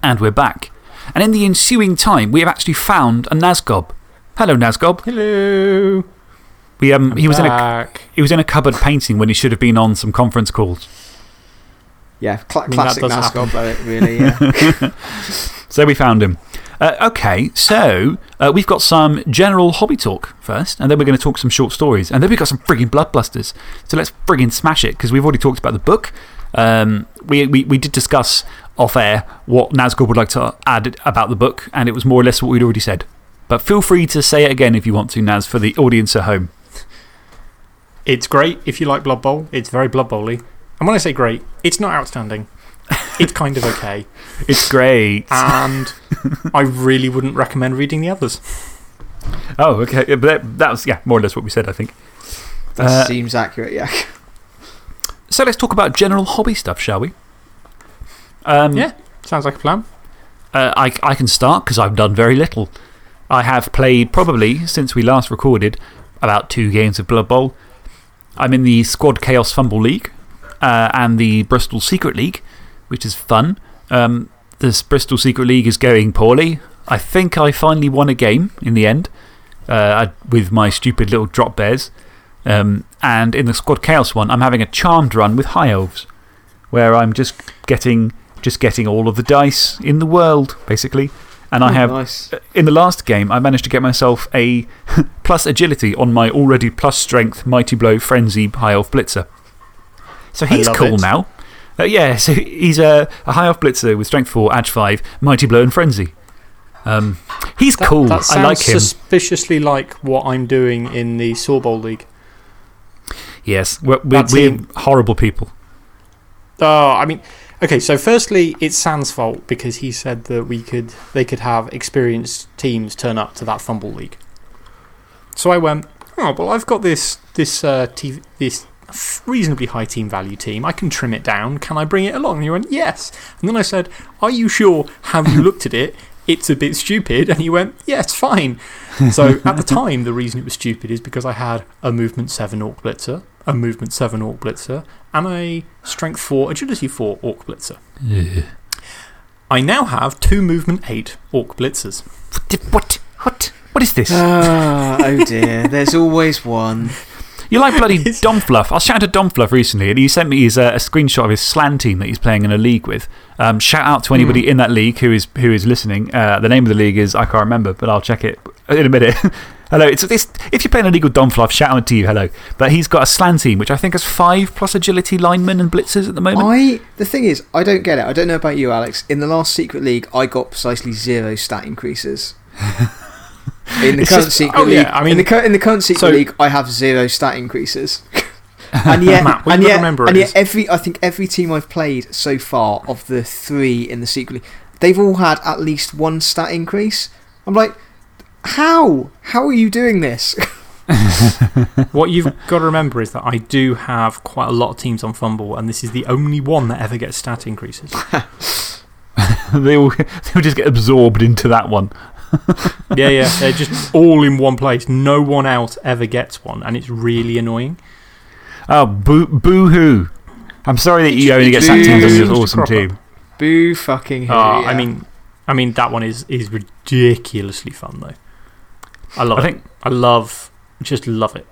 And we're back. And in the ensuing time, we have actually found a Nazgob. Hello, Nazgob. Hello. We, um, he, was in a, he was in a cupboard painting when he should have been on some conference calls. Yeah, cla mean, that classic does Nazgob, really. Yeah. *laughs* So we found him. Uh, okay, so uh, we've got some general hobby talk first, and then we're going to talk some short stories, and then we've got some frigging blood bloodbusters. So let's frigging smash it, because we've already talked about the book. Um, we, we, we did discuss off air what Nazgul would like to add about the book, and it was more or less what we'd already said. But feel free to say it again if you want to, Naz, for the audience at home. It's great if you like Blood Bowl. It's very Blood Bowly. And when I say great, it's not outstanding. It's kind of okay. *laughs* It's great. And I really wouldn't recommend reading the others. oh, okay. But that, that was, yeah, more or less what we said, I think. That Uh, seems accurate, yeah. So let's talk about general hobby stuff, shall we? Um, Yeah, sounds like a plan. Uh, I, I can start because I've done very little. I have played probably since we last recorded about two games of Blood Bowl. I'm in the Squad Chaos Fumble League uh, and the Bristol Secret League, which is fun. Um, this Bristol Secret League is going poorly. I think I finally won a game in the end uh, with my stupid little drop bears. Um, and in the Squad Chaos one, I'm having a charmed run with High Elves, where I'm just getting, just getting all of the dice in the world, basically. And I have, Nice. in the last game, I managed to get myself a *laughs* plus agility on my already plus strength Mighty Blow Frenzy High Elf Blitzer. So he's love cool it. now. Uh, yeah, *laughs* so he's a, a High Elf Blitzer with strength 4, Edge 5, Mighty Blow, and Frenzy. Um, he's That, cool. That sounds I like him. suspiciously like what I'm doing in the Saw Bowl League. Yes, we're, we're, we're horrible people. Oh, I mean, okay, so firstly, it's Sam's fault because he said that we could, they could have experienced teams turn up to that Fumble League. So I went, oh, well, I've got this, this, uh, TV, this reasonably high team value team. I can trim it down. Can I bring it along? And he went, yes. And then I said, are you sure? Have you looked at it? It's a bit stupid. And he went, yes, fine. So at the time, the reason it was stupid is because I had a movement 7 Orc Blitzer, a movement 7 Orc Blitzer, and a strength 4, agility 4 Orc Blitzer. I now have two movement 8 Orc Blitzers. What? What? What, what is this? Ah, oh dear. There's always one. You like bloody Domfluff. I was chatting to Domfluff recently, and he sent me his, uh, a screenshot of his Slann team that he's playing in a league with. Um, shout out to anybody in that league who is, who is listening. Uh, the name of the league is, I can't remember, but I'll check it in a minute. *laughs* hello. It's, it's, if you're playing a league with Domfluff, shout out to you, hello. But he's got a Slann team, which I think has five plus agility linemen and blitzers at the moment. I, the thing is, I don't get it. I don't know about you, Alex. In the last Secret League, I got precisely zero stat increases. *laughs* In the It's current just- Secret oh, yeah, League, I in, the, in the current Secret so- League, I have zero stat increases. *laughs* and yet, Matt, what and you've got to yet, remember and is- yet every, I think every team I've played so far, of the three in the Secret League, they've all had at least one stat increase. I'm like, how? How are you doing this? *laughs* what you've *laughs* got to remember is that I do have quite a lot of teams on Fumble, and this is the only one that ever gets stat increases. they, all, they all just get absorbed into that one. *laughs* yeah, yeah. They're just all in one place. No one else ever gets one, and it's really annoying. Oh, boo, boo hoo. I'm sorry that you only get sacked teams on your awesome team. Boo fucking who? Oh, yeah. I mean, I mean, that one is, is ridiculously fun, though. I love I it. think I love, just love it.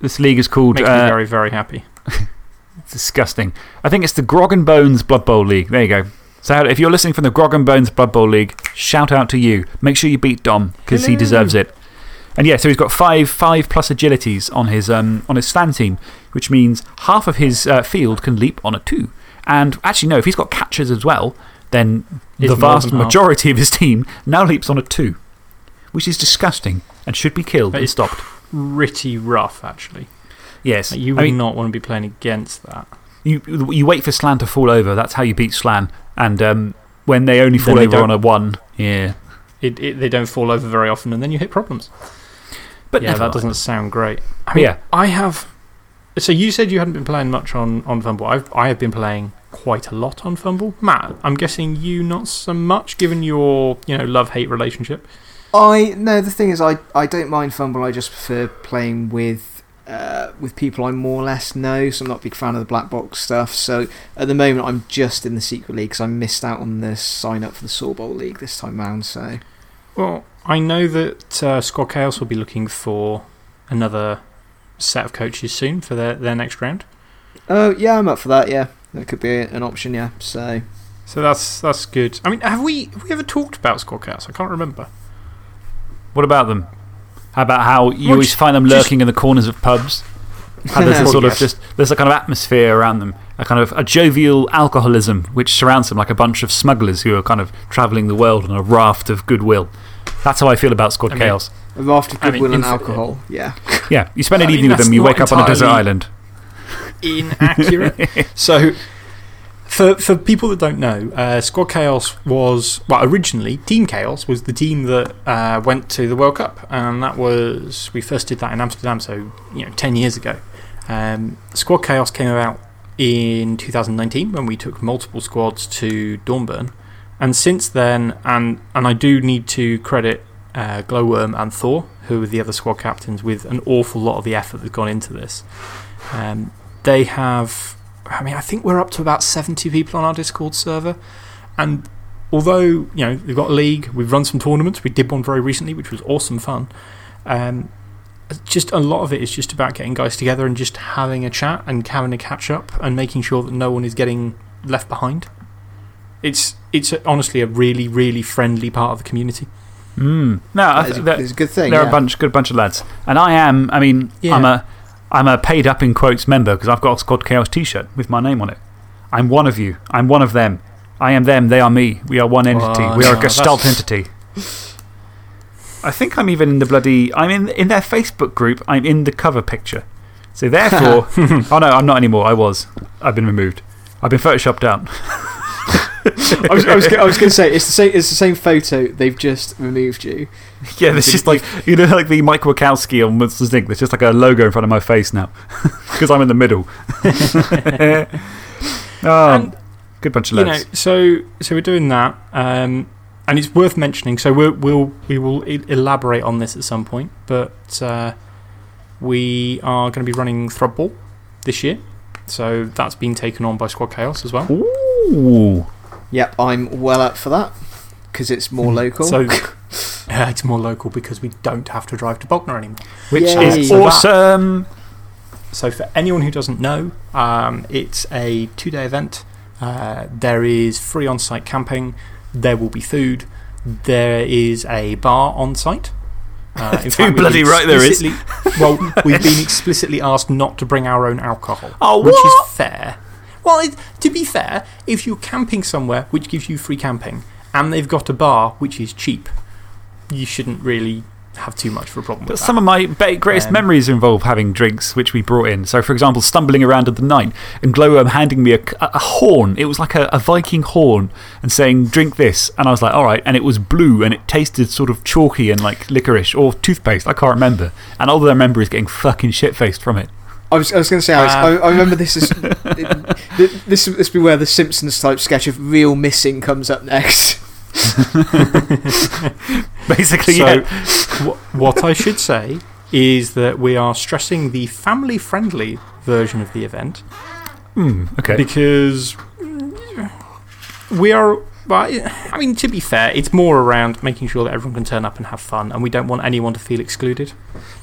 this league is called. Makes me uh, very, very happy. *laughs* disgusting. I think it's the Grog and Bones Blood Bowl League. There you go. So if you're listening from the Grog and Bones Blood Bowl League, shout out to you. Make sure you beat Dom because he deserves it. And yeah, so he's got five, five plus agilities on his, um, on his Slann team, which means half of his uh, field can leap on a two. And actually, no, if he's got catchers as well, then It's the vast half. majority of his team now leaps on a two, which is disgusting and should be killed and stopped. Pretty rough, actually. Yes. Like, you I would mean, not want to be playing against that. You, you wait for Slann to fall over. That's how you beat Slann. And um, when they only fall they over on a one, yeah. It, it, they don't fall over very often, and then you hit problems. But yeah, never that mind. doesn't sound great. I But mean, yeah. I have. So you said you hadn't been playing much on, on Fumble. I've, I have been playing quite a lot on Fumble. Matt, I'm guessing you not so much, given your you know, love hate relationship. I no. The thing is, I, I don't mind Fumble. I just prefer playing with uh, with people I more or less know. So I'm not a big fan of the black box stuff. So at the moment, I'm just in the secret league because I missed out on the sign up for the Saw Bowl League this time round. So Well, I know that uh, Squad Chaos will be looking for another set of coaches soon for their, their next round. oh yeah, I'm up for that. Yeah, that could be an option. Yeah. So So that's, that's good. I mean, have we, have we ever talked about Squad Chaos? I can't remember. What about them? How about how you Well, always find them just- lurking in the corners of pubs? *laughs* How there's a sort yes. of just, there's a kind of atmosphere around them, a kind of a jovial alcoholism which surrounds them like a bunch of smugglers who are kind of travelling the world on a raft of goodwill. That's how I feel about Squad I mean- Chaos. a raft of I mean, goodwill and alcohol. Yeah. Yeah, you spend an I mean, evening with them, you wake up on a desert island. Inaccurate. *laughs* so, for, for people that don't know, uh, Squad Chaos was, well, originally, Team Chaos was the team that uh, went to the World Cup. And that was, we first did that in Amsterdam, so, you know, 10 years ago. Um, Squad Chaos came about in 2019 when we took multiple squads to Dornbirn. And since then, and, and I do need to credit uh, Glowworm and Thor, who were the other squad captains, with an awful lot of the effort that's gone into this. Um, they have, I mean, I think we're up to about 70 people on our Discord server. And although, you know, we've got a league, we've run some tournaments, we did one very recently, which was awesome fun. Um, just a lot of it is just about getting guys together and just having a chat and having a catch up and making sure that no one is getting left behind. It's, it's honestly a really, really friendly part of the community. Mm. No, I That is, a, that- is a good thing. they're yeah. a bunch, good bunch of lads. And I am, I mean, Yeah. I'm, a, I'm a paid up in quotes member because I've got a Squad Chaos t shirt with my name on it. I'm one of you. I'm one of them. I am them. They are me. We are one entity. Oh, we are no, a Gestalt that's- entity. I think I'm even in the bloody. I'm in, in their Facebook group. I'm in the cover picture. So therefore. *laughs* oh no, I'm not anymore. I was. I've been removed. I've been photoshopped out. *laughs* I was, was, I was going to say, it's the, same, it's the same photo, they've just removed you. *laughs* Yeah, there's just like, you know, like the Mike Wazowski on Monsters Inc. There's just like a logo in front of my face now *laughs* because I'm in the middle. oh, *laughs* And- good bunch of you know, so, so we're doing that. Um, and it's worth mentioning. So we'll, we'll, we will e- elaborate on this at some point. But uh, we are going to be running Thrudball this year. So that's been taken on by Squad Chaos as well. Ooh. Yep, I'm well up for that because it's more local. So uh, it's more local because we don't have to drive to Bognor anymore. Which Yay. is So that- awesome. So, for anyone who doesn't know, um, it's a two day event. Uh, there is free on site camping, there will be food, there is a bar on site. Uh, *laughs* Too fact, bloody right there is. Well, we've been explicitly asked not to bring our own alcohol, *laughs* Oh, which what? is fair. Well, it, to be fair, if you're camping somewhere which gives you free camping and they've got a bar which is cheap, you shouldn't really have too much of a problem But with that. some of my ba- greatest Um, memories involve having drinks which we brought in. So, for example, stumbling around at the night and Glowworm handing me a, a, a horn. It was like a, a Viking horn and saying, drink this. And I was like, all right. And it was blue and it tasted sort of chalky and like licorice or toothpaste. I can't remember. And all that I remember is getting fucking shit faced from it. I was, I was going to say, Alex, Uh, I, I remember this is. this, *laughs* this this be where the Simpsons type sketch of real missing comes up next. *laughs* Basically, So, yeah. wh- what I should say is that we are stressing the family friendly version of the event Hmm, okay. because mm, we are. Well, I mean, to be fair, it's more around making sure that everyone can turn up and have fun, and we don't want anyone to feel excluded.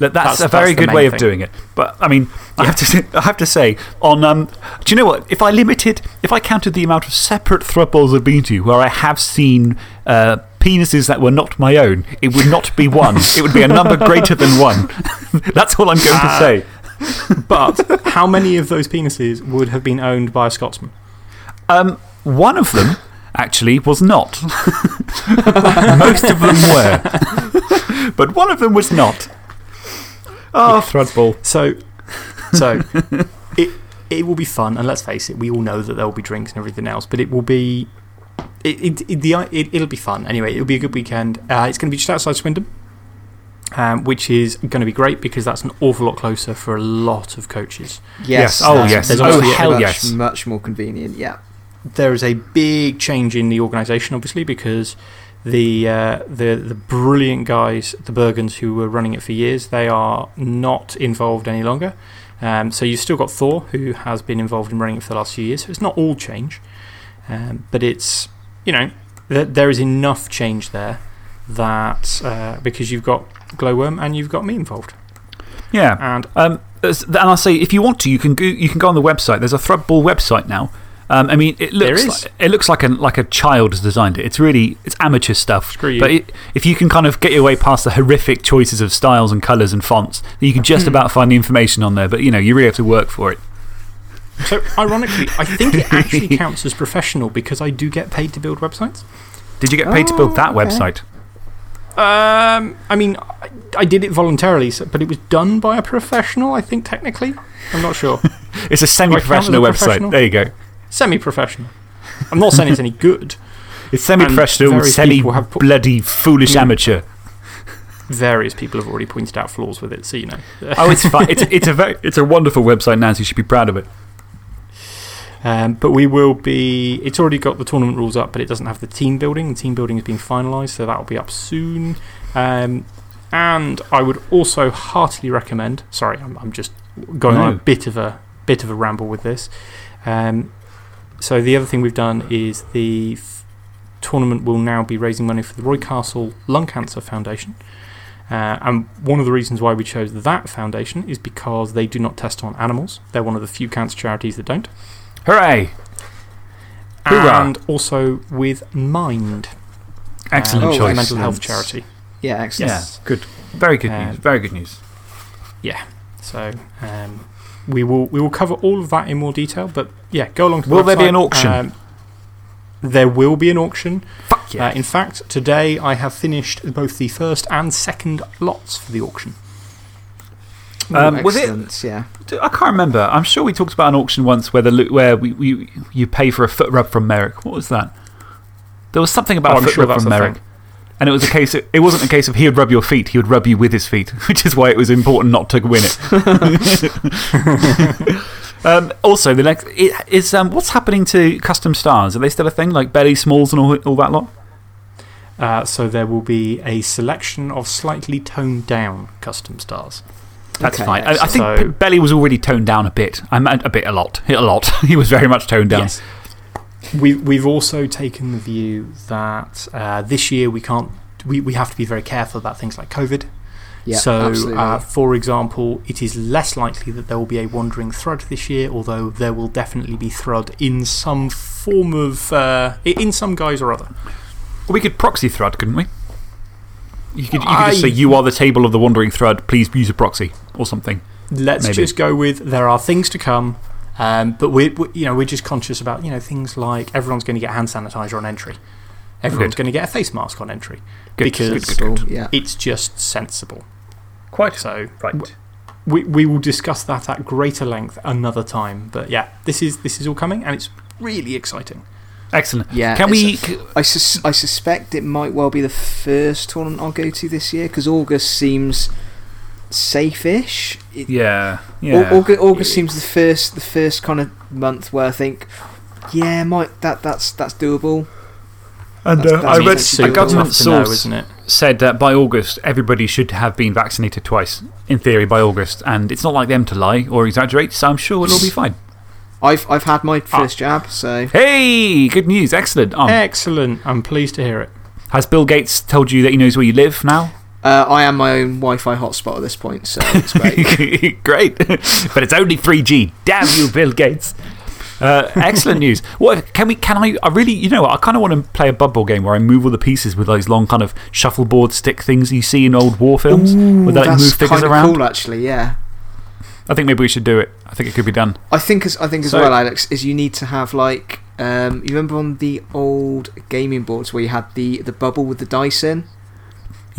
Look, that's, That's- a very that's good way of doing it. But, I mean, I, have to, say- *laughs* I have to say, on, um, do you know what? If I limited, if I counted the amount of separate Thrudballs I've been to where I have seen uh, penises that were not my own, it would not be one. *laughs* it would be a number greater than one. *laughs* that's all I'm going to Ah. say. But how many of those penises would have been owned by a Scotsman? Um, one of them, actually, was not. *laughs* Most of them were. *laughs* but one of them was not. Oh, Thrudball. So, so *laughs* it, it will be fun, and let's face it, we all know that there will be drinks and everything else, but it will be. It, it, it, the, it, it'll be fun. Anyway, it'll be a good weekend. Uh, it's going to be just outside Swindon, um, which is going to be great because that's an awful lot closer for a lot of coaches. Yes. Oh, yes. There's much- obviously- hell much, yes. Much more convenient, yeah. There is a big change in the organisation, obviously, because the, uh, the, the brilliant guys, the Bergens, who were running it for years, they are not involved any longer. Um, so you've still got Thor, who has been involved in running it for the last few years. So it's not all change, um, but it's, you know, th there is enough change there that uh, because you've got Glowworm and you've got me involved. Yeah. And um, and I'll say, if you want to, you can go, you can go on the website. There's a Thrudball website now. Um, I mean, it looks, like, it looks like, a, like a child has designed it. It's really it's amateur stuff. Screw you. But it, if you can kind of get your way past the horrific choices of styles and colours and fonts, you can just Hmm. about find the information on there. But you know, you really have to work for it. So, ironically, I think it actually *laughs* counts as professional because I do get paid to build websites. Did you get paid to build that Oh, okay. website? Um, I mean, I, I did it voluntarily, so, but it was done by a professional, I think, technically. I'm not sure. *laughs* It's a semi professional count as a website. professional? There you go. Semi professional. I'm not saying it's any good. *laughs* It's semi professional, semi people have bloody foolish Mm. amateur. Various people have already pointed out flaws with it, so you know. Oh, it's fine. it's, *laughs* it's, a very, it's a wonderful website, Nancy. You should be proud of it. Um, but we will be. It's already got the tournament rules up, but it doesn't have the team building. The team building is being finalised, so that will be up soon. Um, and I would also heartily recommend. Sorry, I'm, I'm just going on a bit of a, bit of a ramble with this. Um, so, the other thing we've done is the f- tournament will now be raising money for the Roy Castle Lung Cancer Foundation. Uh, and one of the reasons why we chose that foundation is because they do not test on animals. They're one of the few cancer charities that don't. Hooray! Hoorah. And also with Mind. Excellent uh, Oh, a choice. mental health charity. Yeah, excellent. Yeah, good. Very good Um, news. Very good news. Yeah. So um, we, will, we will cover all of that in more detail. But yeah, go along to the Will there be an auction? Um, there will be an auction. Fuck yeah. Uh, in fact, today I have finished both the first and second lots for the auction. Um, was it- yeah. I can't remember. I'm sure we talked about an auction once where, the, where we, we, you pay for a foot rub from Merrick. What was that? There was something about Oh, a I'm foot sure rub from a Merrick. thing. And it was a case of, it wasn't a case of he would rub your feet, he would rub you with his feet, *laughs* which is why it was important not to win it. *laughs* um, also, the next, it, is, um, what's happening to custom stars? Are they still a thing? Like Belly Smalls and all, all that lot? Uh, so there will be a selection of slightly toned down custom stars. That's Okay, fine. I, I think so- Belly was already toned down a bit. I meant a bit, a lot. *laughs* A lot. he was very much toned down. Yes. We, we've also taken the view that uh, this year we can't, we, we have to be very careful about things like COVID. Yeah, so, absolutely. uh, for example, it is less likely that there will be a wandering Thrud this year, although there will definitely be Thrud in some form of, uh, in some guise or other. We could proxy Thrud, couldn't we? You could, you could just say, You are the table of the Wandering Thrud, please use a proxy or something. Let's Maybe. just go with there are things to come. Um, but we're, we you know, we're just conscious about you know, things like everyone's going to get hand sanitizer on entry. Everyone's going to get a face mask on entry. Good, because good, good, good. yeah. it's just sensible. Quite. So, Right. we, we will discuss that at greater length another time. But yeah, this is, this is all coming and it's really exciting. Excellent. Yeah, Can we. it's I, sus I suspect it might well be the first tournament I'll go to this year because August seems safe ish. yeah. Yeah. August, August seems the first, the first kind of month where I think, yeah, might, that, that's, that's doable. and that's- uh, that's I read a government tough to know, source isn't it? said that by August, everybody should have been vaccinated twice, in theory, by August. And it's not like them to lie or exaggerate, so I'm sure it'll all be fine. I've, I've had my first jab, so. Hey! Good news. Excellent. Um, Excellent. I'm pleased to hear it. has Bill Gates told you that he knows where you live now? Uh, I am my own Wi Fi hotspot at this point, so it's great. *laughs* Great. but it's only 3G. Damn you, Bill Gates. Uh, excellent news. What, can, we, can I, I really, you know I kind of want to play a bubble game where I move all the pieces with those long kind of shuffleboard stick things you see in old war films where they like, move figures around. cool, actually, yeah. I think maybe we should do it. I think it could be done. I think as, I think as So- well, Alex, is you need to have like. Um, you remember on the old gaming boards where you had the, the bubble with the dice in?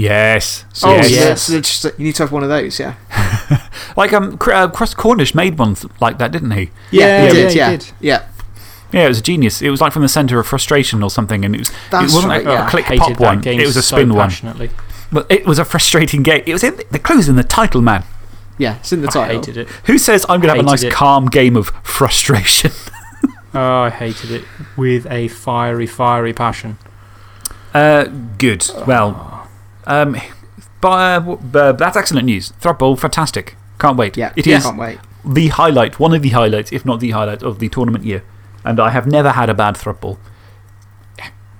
Yes. Oh, yes. so- yes. just, you need to have one of those, yeah. *laughs* Like um, uh, Cross Cornish made one like that, didn't he? Yeah, he yeah, did, he yeah. did. Yeah. Yeah, it was a genius. It was like from the centre of frustration or something, and it, was, That's it wasn't right, a, yeah. a click pop one, it was a so spin one. passionately. But it was a frustrating game. It was in the clues in the title, man. Yeah, it's in the I title. hated it. Who says I'm going to have a nice it. calm game of frustration? *laughs* Oh, I hated it with a fiery, fiery passion. Uh, good. Well, um, but, uh, w- uh, that's excellent news. Thrudball, fantastic. Can't wait. Yeah, It yeah. is Can't wait. the highlight, one of the highlights, if not the highlight of the tournament year. And I have never had a bad Thrudball.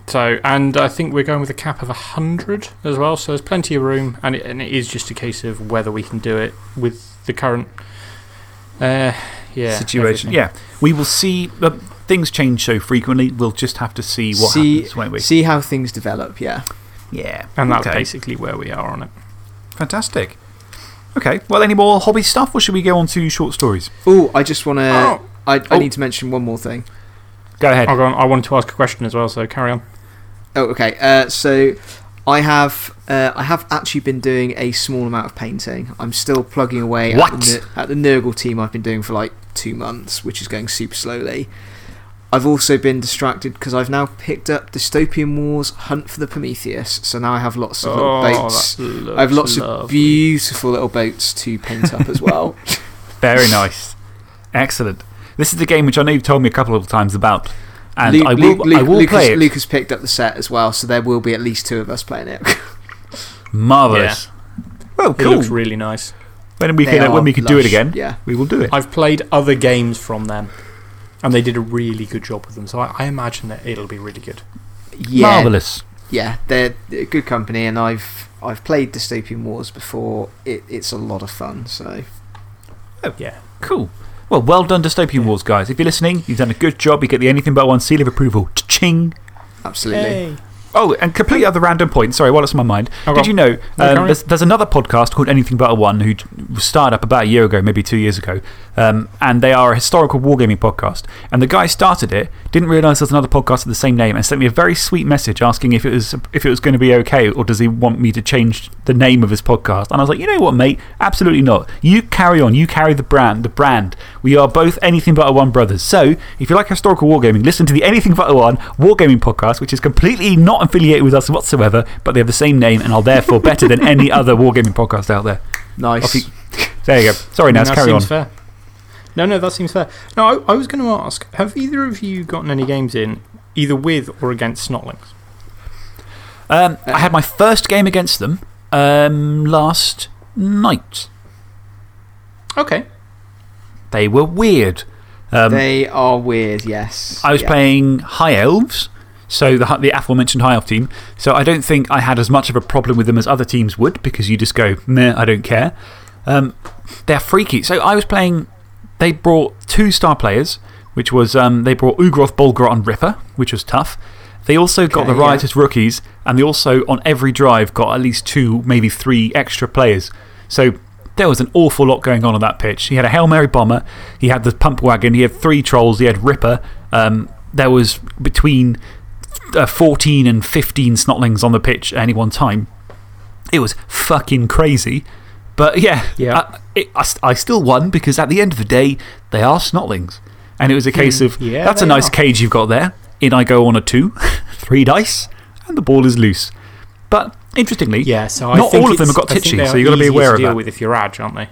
So, and I think we're going with a cap of 100 as well, so there's plenty of room, and it, and it is just a case of whether we can do it with the current uh, yeah, situation. everything. Yeah. We will see. Uh, things change so frequently, we'll just have to see what see, happens, won't we? see how things develop, yeah. Yeah. And that's okay. basically where we are on it. Fantastic. Okay. Well, any more hobby stuff, or should we go on to short stories? Oh, I just want to. Oh. I, I Oh. need to mention one more thing. Go ahead. I'll go on, I wanted to ask a question as well, so carry on. Oh, okay. Uh, so I have, uh, I have actually been doing a small amount of painting. I'm still plugging away At, the, Ner- at the Nurgle team I've been doing for like two months, which is going super slowly. I've also been distracted because I've now picked up Dystopian Wars Hunt for the Prometheus. So now I have lots of little Oh, boats. I have looks lots of beautiful little boats to paint up as well. *laughs* Very nice. Excellent. This is the game which I know you've told me a couple of times about. And Lu- I will, Lu- I will Lucas, play it. Lucas picked up the set as well, so there will be at least two of us playing it. *laughs* Marvellous. Well, It looks really nice. when we They can, uh, when we can do it lush, again, Yeah. we will do it. I've played other games from them, and they did a really good job with them, so I, I imagine that it'll be really good. Yeah. Marvellous. Yeah, they're a good company, and I've, I've played Dystopian Wars before. It, it's a lot of fun, so. Oh, yeah. Cool. Well, well done, Dystopian Wars, guys. If you're listening, you've done a good job. You get the Anything But One seal of approval. Ching. Absolutely. Oh, and completely other random point. Sorry, while it's on my mind. Oh, Did you on. know um, there's, there's another podcast called Anything But a One who started up about a year ago, maybe two years ago. Um, and they are a historical wargaming podcast. And the guy started it, didn't realise there's another podcast with the same name, and sent me a very sweet message asking if it was, if it was going to be okay or does he want me to change the name of his podcast. And I was like, you know what, mate? Absolutely not. You carry on. You carry the brand. The brand. We are both Anything But a One brothers. So if you like historical wargaming, listen to the Anything But a One wargaming podcast, which is completely not affiliated with us whatsoever, but they have the same name and are therefore better than any *laughs* other wargaming podcast out there. Nice. You- There you go. Sorry, I mean, that carry on. fair. No, no, that seems fair. No, I, I was going to ask have either of you gotten any games in, either with or against Snotlings? Um, I had my first game against them um, last night. Okay. They were weird. Um, they are weird, yes. I was Yeah. playing High Elves, so the, the aforementioned High Elf team. So I don't think I had as much of a problem with them as other teams would because you just go, meh, I don't care. Um, they're freaky. So I was playing, they brought two star players, which was um, they brought Ugroth, Bolgrot, and Ripper, which was tough. They also got Okay, the yeah. Riotous rookies, and they also, on every drive, got at least two, maybe three extra players. So there was an awful lot going on on that pitch. He had a Hail Mary bomber, he had the pump wagon, he had three trolls, he had Ripper. Um, there was between uh, 14 and 15 snotlings on the pitch at any one time. It was fucking crazy. But yeah, Yeah. I, it, I, I still won because at the end of the day, they are snotlings. And it was a case hmm. of, Yeah, that's a nice are. cage you've got there. In I go on a two, *laughs* three dice, and the ball is loose. But interestingly, Yeah, so I not all of them have got titchy, so you've got to be aware to of deal that. with if you're Adge, aren't they?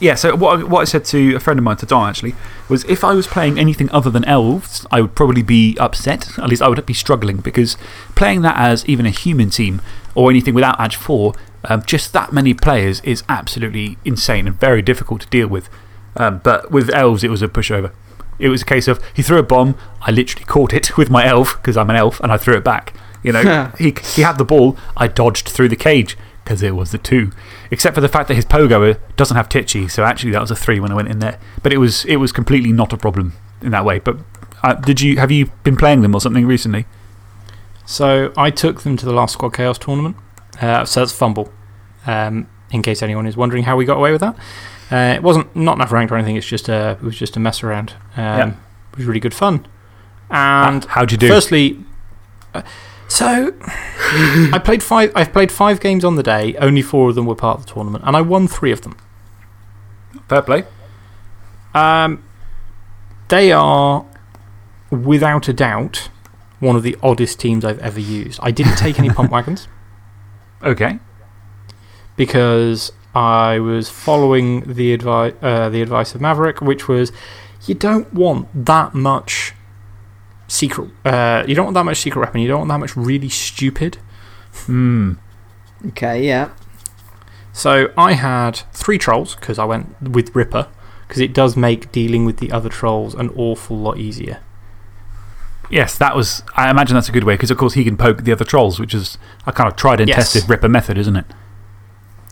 Yeah, so what I, what I said to a friend of mine, to Don actually, was if I was playing anything other than elves, I would probably be upset. At least I would be struggling because playing that as even a human team or anything without Edge 4, um, just that many players is absolutely insane and very difficult to deal with. Um, but with elves, it was a pushover. It was a case of he threw a bomb, I literally caught it *laughs* with my elf because I'm an elf and I threw it back. You know, *laughs* he, he had the ball, I dodged through the cage because it was the two. Except for the fact that his pogo doesn't have titchy, so actually that was a three when I went in there. But it was, it was completely not a problem in that way. But uh, did you, have you been playing them or something recently? So I took them to the last Squad Chaos tournament. Uh, so that's FUMBBL, um, in case anyone is wondering how we got away with that. Uh, it wasn't not enough ranked or anything, it's just a, it was just a mess around. Um, Yeah. It was really good fun. And How'd you do? firstly, uh, so I played five, I've played five games on the day, only four of them were part of the tournament, and I won three of them. Fair play. Um, they are, without a doubt, one of the oddest teams I've ever used. I didn't take any pump *laughs* wagons. Okay. because I was following the, advi uh, the advice of Maverick, which was you don't want that much secret. Uh, you don't want that much secret weapon. You don't want that much really stupid. Hmm. Okay, yeah. So I had three trolls because I went with Ripper because it does make dealing with the other trolls an awful lot easier. Yes, that was. I imagine that's a good way because, of course, he can poke the other trolls, which is a kind of tried and Yes. tested Ripper method, isn't it?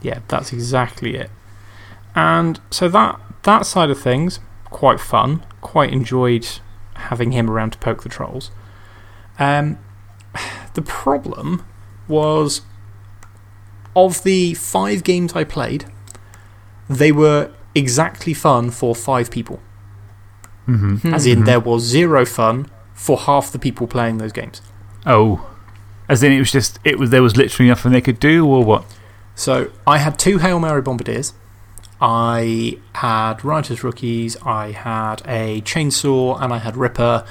Yeah, that's exactly it. And so that, that side of things, quite fun. Quite enjoyed having him around to poke the trolls. Um, *sighs* the problem was of the five games I played, they were exactly fun for five people. Mm -hmm. As in, there was zero fun for half the people playing those games. Oh. As in, it was just, it was, there was literally nothing they could do, or what? So I had two Hail Mary Bombardiers. I had Riotous Rookies, I had a Chainsaw, and I had Ripper.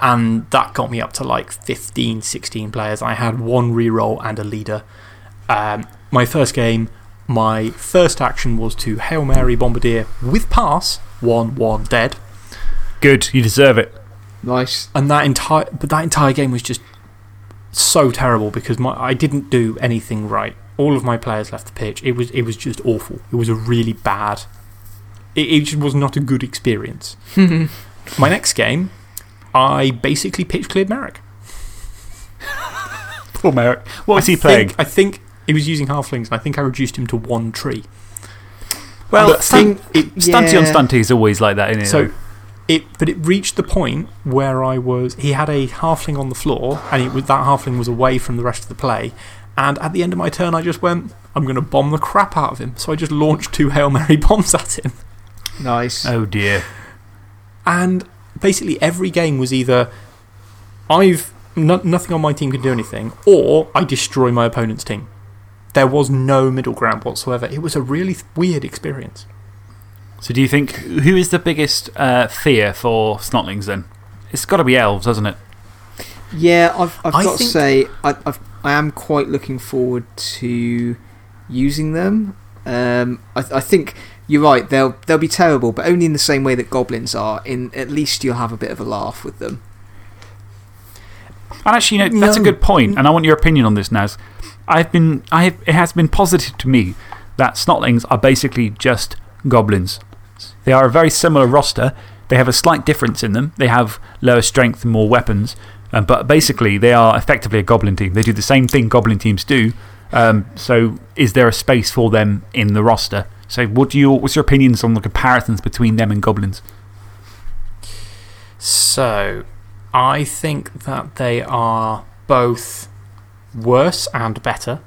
And that got me up to like 15, 16 players. I had one reroll and a leader. Um, my first game, my first action was to Hail Mary Bombardier with pass, 1 1 dead. Good, you deserve it. Nice. And that entire, but that entire game was just so terrible because my, I didn't do anything right. All of my players left the pitch. It was, it was just awful. It was a really bad, it, it just was not a good experience. *laughs* my next game, I basically pitch cleared Merrick. *laughs* Poor Merrick. What was I he playing? Think, I think he was using halflings, and I think I reduced him to one tree. well, but stunt, thing- stunty on stunty is always like that, isn't it? So, it, but it reached the point where I was. He had a halfling on the floor, and it was, that halfling was away from the rest of the play. And at the end of my turn, I just went, I'm going to bomb the crap out of him. So I just launched two Hail Mary *laughs* bombs at him. Nice. oh dear. And basically, every game was either I've no, nothing on my team can do anything, or I destroy my opponent's team. There was no middle ground whatsoever. It was a really weird experience. So, do you think, who is the biggest uh, fear for Snotlings then? It's got to be elves, hasn't it? Yeah, I've, I've I got to say, I, I've, I am quite looking forward to using them. Um, I, I think you're right, they'll, they'll be terrible, but only in the same way that goblins are. In At least you'll have a bit of a laugh with them. And actually, you know, that's a No. good point, and I want your opinion on this, Naz. I've been, I have, it has been posited to me that Snotlings are basically just goblins. They are a very similar roster. They have a slight difference in them. They have lower strength and more weapons, um, but basically, they are effectively a goblin team. They do the same thing goblin teams do. Um, so, is there a space for them in the roster? So, what do you, what's your opinions on the comparisons between them and goblins? So, I think that they are both worse and better.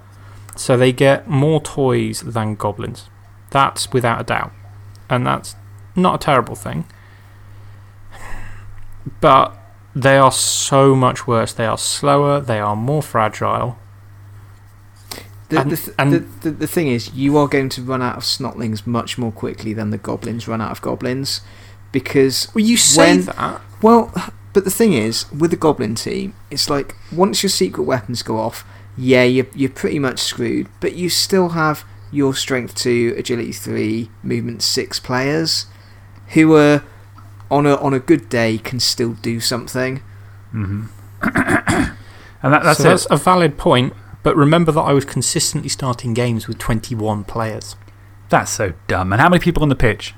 So, they get more toys than goblins. That's without a doubt. And that's not a terrible thing. But they are so much worse. They are slower, they are more fragile. The, And- the, th and- the, the, the thing is, you are going to run out of snotlings much more quickly than the goblins run out of goblins. Because, Well, you say When- that. well, but the thing is, with the goblin team, it's like once your secret weapons go off, yeah, you're, you're pretty much screwed, but you still have your strength 2, agility 3, movement 6 players who are, on a, on a good day, can still do something. -hmm. *coughs* and that, that's so that's a valid point. But remember that I was consistently starting games with 21 players. That's so dumb. And how many people on the pitch?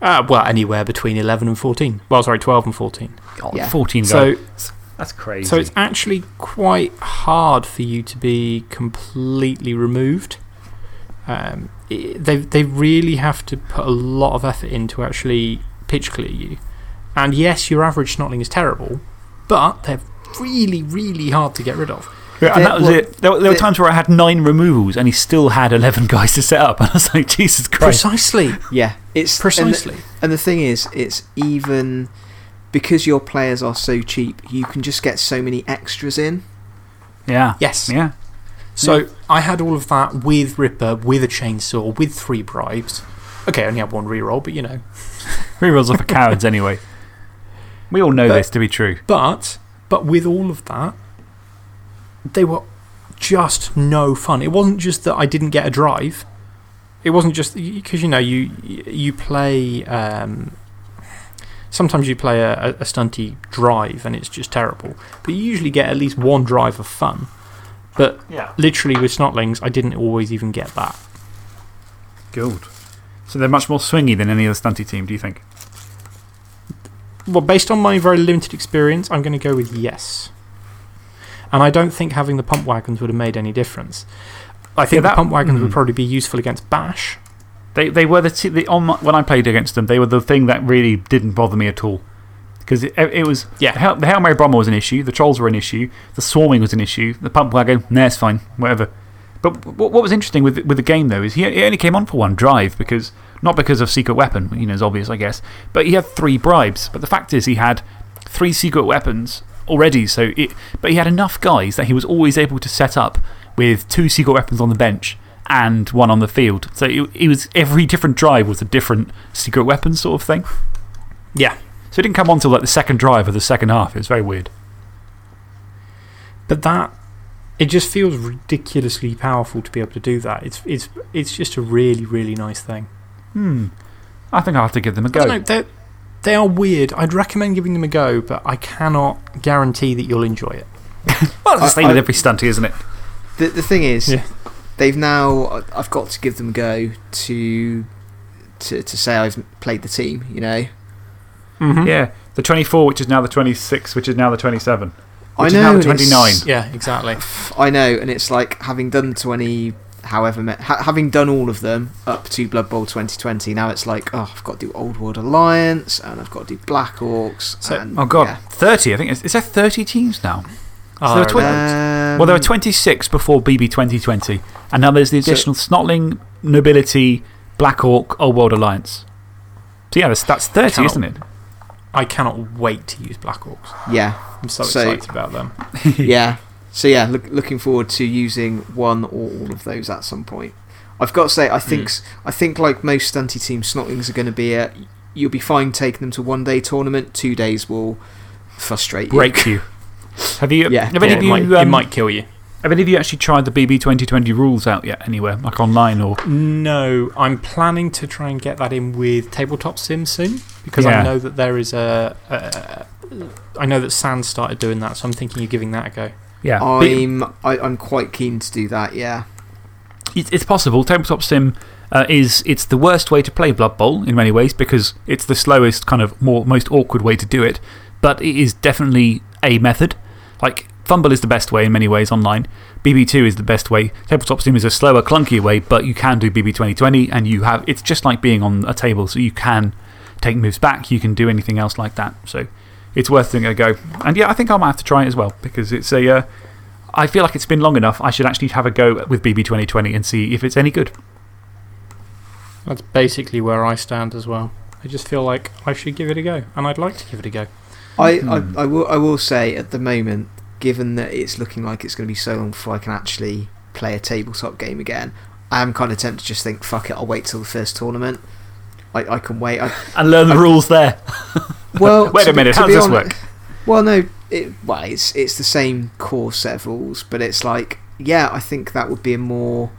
Uh, well, anywhere between 11 and 14. Well, sorry, 12 and 14. God, Yeah. 14 So, guys. That's crazy. so it's actually quite hard for you to be completely removed. Um, it, they, they really have to put a lot of effort in to actually pitch clear you. And yes, your average snotling is terrible, but they're really, really hard to get rid of. Yeah, and that was well, it. There, were- there were times where I had nine removals and he still had 11 guys to set up. *laughs* And I was like, Jesus Christ. Precisely. Yeah, it's and the- Precisely. And the thing is, it's even because your players are so cheap, you can just get so many extras in. Yeah. Yes. Yeah. So I had all of that with Ripper, with a chainsaw, with three bribes. Okay, I only had one reroll, but you know. *laughs* Rerolls are for cowards anyway. We all know But- this to be true. But, but with all of that, they were just no fun. It wasn't just that I didn't get a drive. It wasn't just because, you know, you, you play. Um, sometimes you play a, a, a stunty drive and it's just terrible, but you usually get at least one drive of fun. But Yeah. literally with Snotlings, I didn't always even get that. Good. So they're much more swingy than any other stunty team, do you think? Well, based on my very limited experience, I'm going to go with yes. And I don't think having the pump wagons would have made any difference. I think that- the pump wagons would mm. probably be useful against Bash. They, they were the, the on my, when I played against them, they were the thing that really didn't bother me at all. Because it, it was. Yeah. The Hail, the Hail Mary Bomber was an issue, the Trolls were an issue, the Swarming was an issue, the Pump Wagon, nah, it's fine, whatever. But what, what was interesting with, with the game, though, is he, he only came on for one drive because. Not because of Secret Weapon, you know, it's obvious, I guess. But he had three bribes. But the fact is, he had three secret weapons already. So it, but he had enough guys that he was always able to set up with two secret weapons on the bench and one on the field. So it, it was every different drive was a different secret weapon sort of thing. Yeah. So it didn't come on till like the second drive of the second half. It was very weird. But that. It just feels ridiculously powerful to be able to do that. It's, it's, it's just a really, really nice thing. Hmm. I think I'll have to give them a I don't go. know, they're, weird. I'd recommend giving them a go, but I cannot guarantee that you'll enjoy it. *laughs* Well, it's the I- same with I- every stunty, isn't it? The, the thing is, Yeah. they've now. I've got to give them a go to, to, to say I've played the team, you know? -hmm. Yeah. The 24, which is now the 26, which is now the 27. I Which know. is now the 29. Yeah, exactly. *sighs* I know, and it's like having done 20, however, ma- ha having done all of them up to Blood Bowl 2020, now it's like, oh, I've got to do Old World Alliance, and I've got to do Black Orcs. So- and, Oh, God. yeah. 30, I think. Is, is there 30 teams now? Oh, there are there twen- Um, well, there were 26 before BB 2020. And now there's the So- additional Snotling, Nobility, Black Orc, Old World Alliance. So, yeah, that's, that's 30, isn't it? I cannot wait to use Black Orcs. Yeah, I'm so, So- excited about them. *laughs* yeah. So, yeah, look, looking forward to using one or all of those at some point. I've got to say, I think, s I think like most stunty teams, Snotlings are going to be a. You'll be fine taking them to one day tournament, two days will frustrate you. Break you. *laughs* Have you. Yeah. Have any Yeah, of it, you, might, it um, might kill you. have any of you actually tried the BB 2020 rules out yet anywhere? Like online or. No, I'm planning to try and get that in with Tabletop Sim soon because Yeah. I know that there is a, a. I know that Sand started doing that, so I'm thinking of giving that a go. Yeah. I'm, I, I'm quite keen to do that, yeah. It's, it's possible. Tabletop Sim uh, is it's the worst way to play Blood Bowl in many ways because it's the slowest, kind of more, most awkward way to do it. But it is definitely a method. Like, FUMBBL is the best way in many ways online. BB2 is the best way. Tabletop Sim is a slower, clunkier way, but you can do BB 2020 and you have. It's just like being on a table, so you can take moves back, you can do anything else like that. So it's worth giving it a go. And yeah, I think I might have to try it as well because it's a. Uh, I feel like it's been long enough. I should actually have a go with BB 2020 and see if it's any good. That's basically where I stand as well. I just feel like I should give it a go, and I'd like to give it a go. I, Hmm. I, I, will, I will say at the moment, given that it's looking like it's going to be so long before I can actually play a tabletop game again, I am kind of tempted to just think, fuck it, I'll wait till the first tournament. I, I can wait. I, And learn the rules there. *laughs* well, Wait to a minute, to how does this hone- work? Well, no, it, well, it's, it's the same core set of rules, but it's like, yeah, I think that would be a more,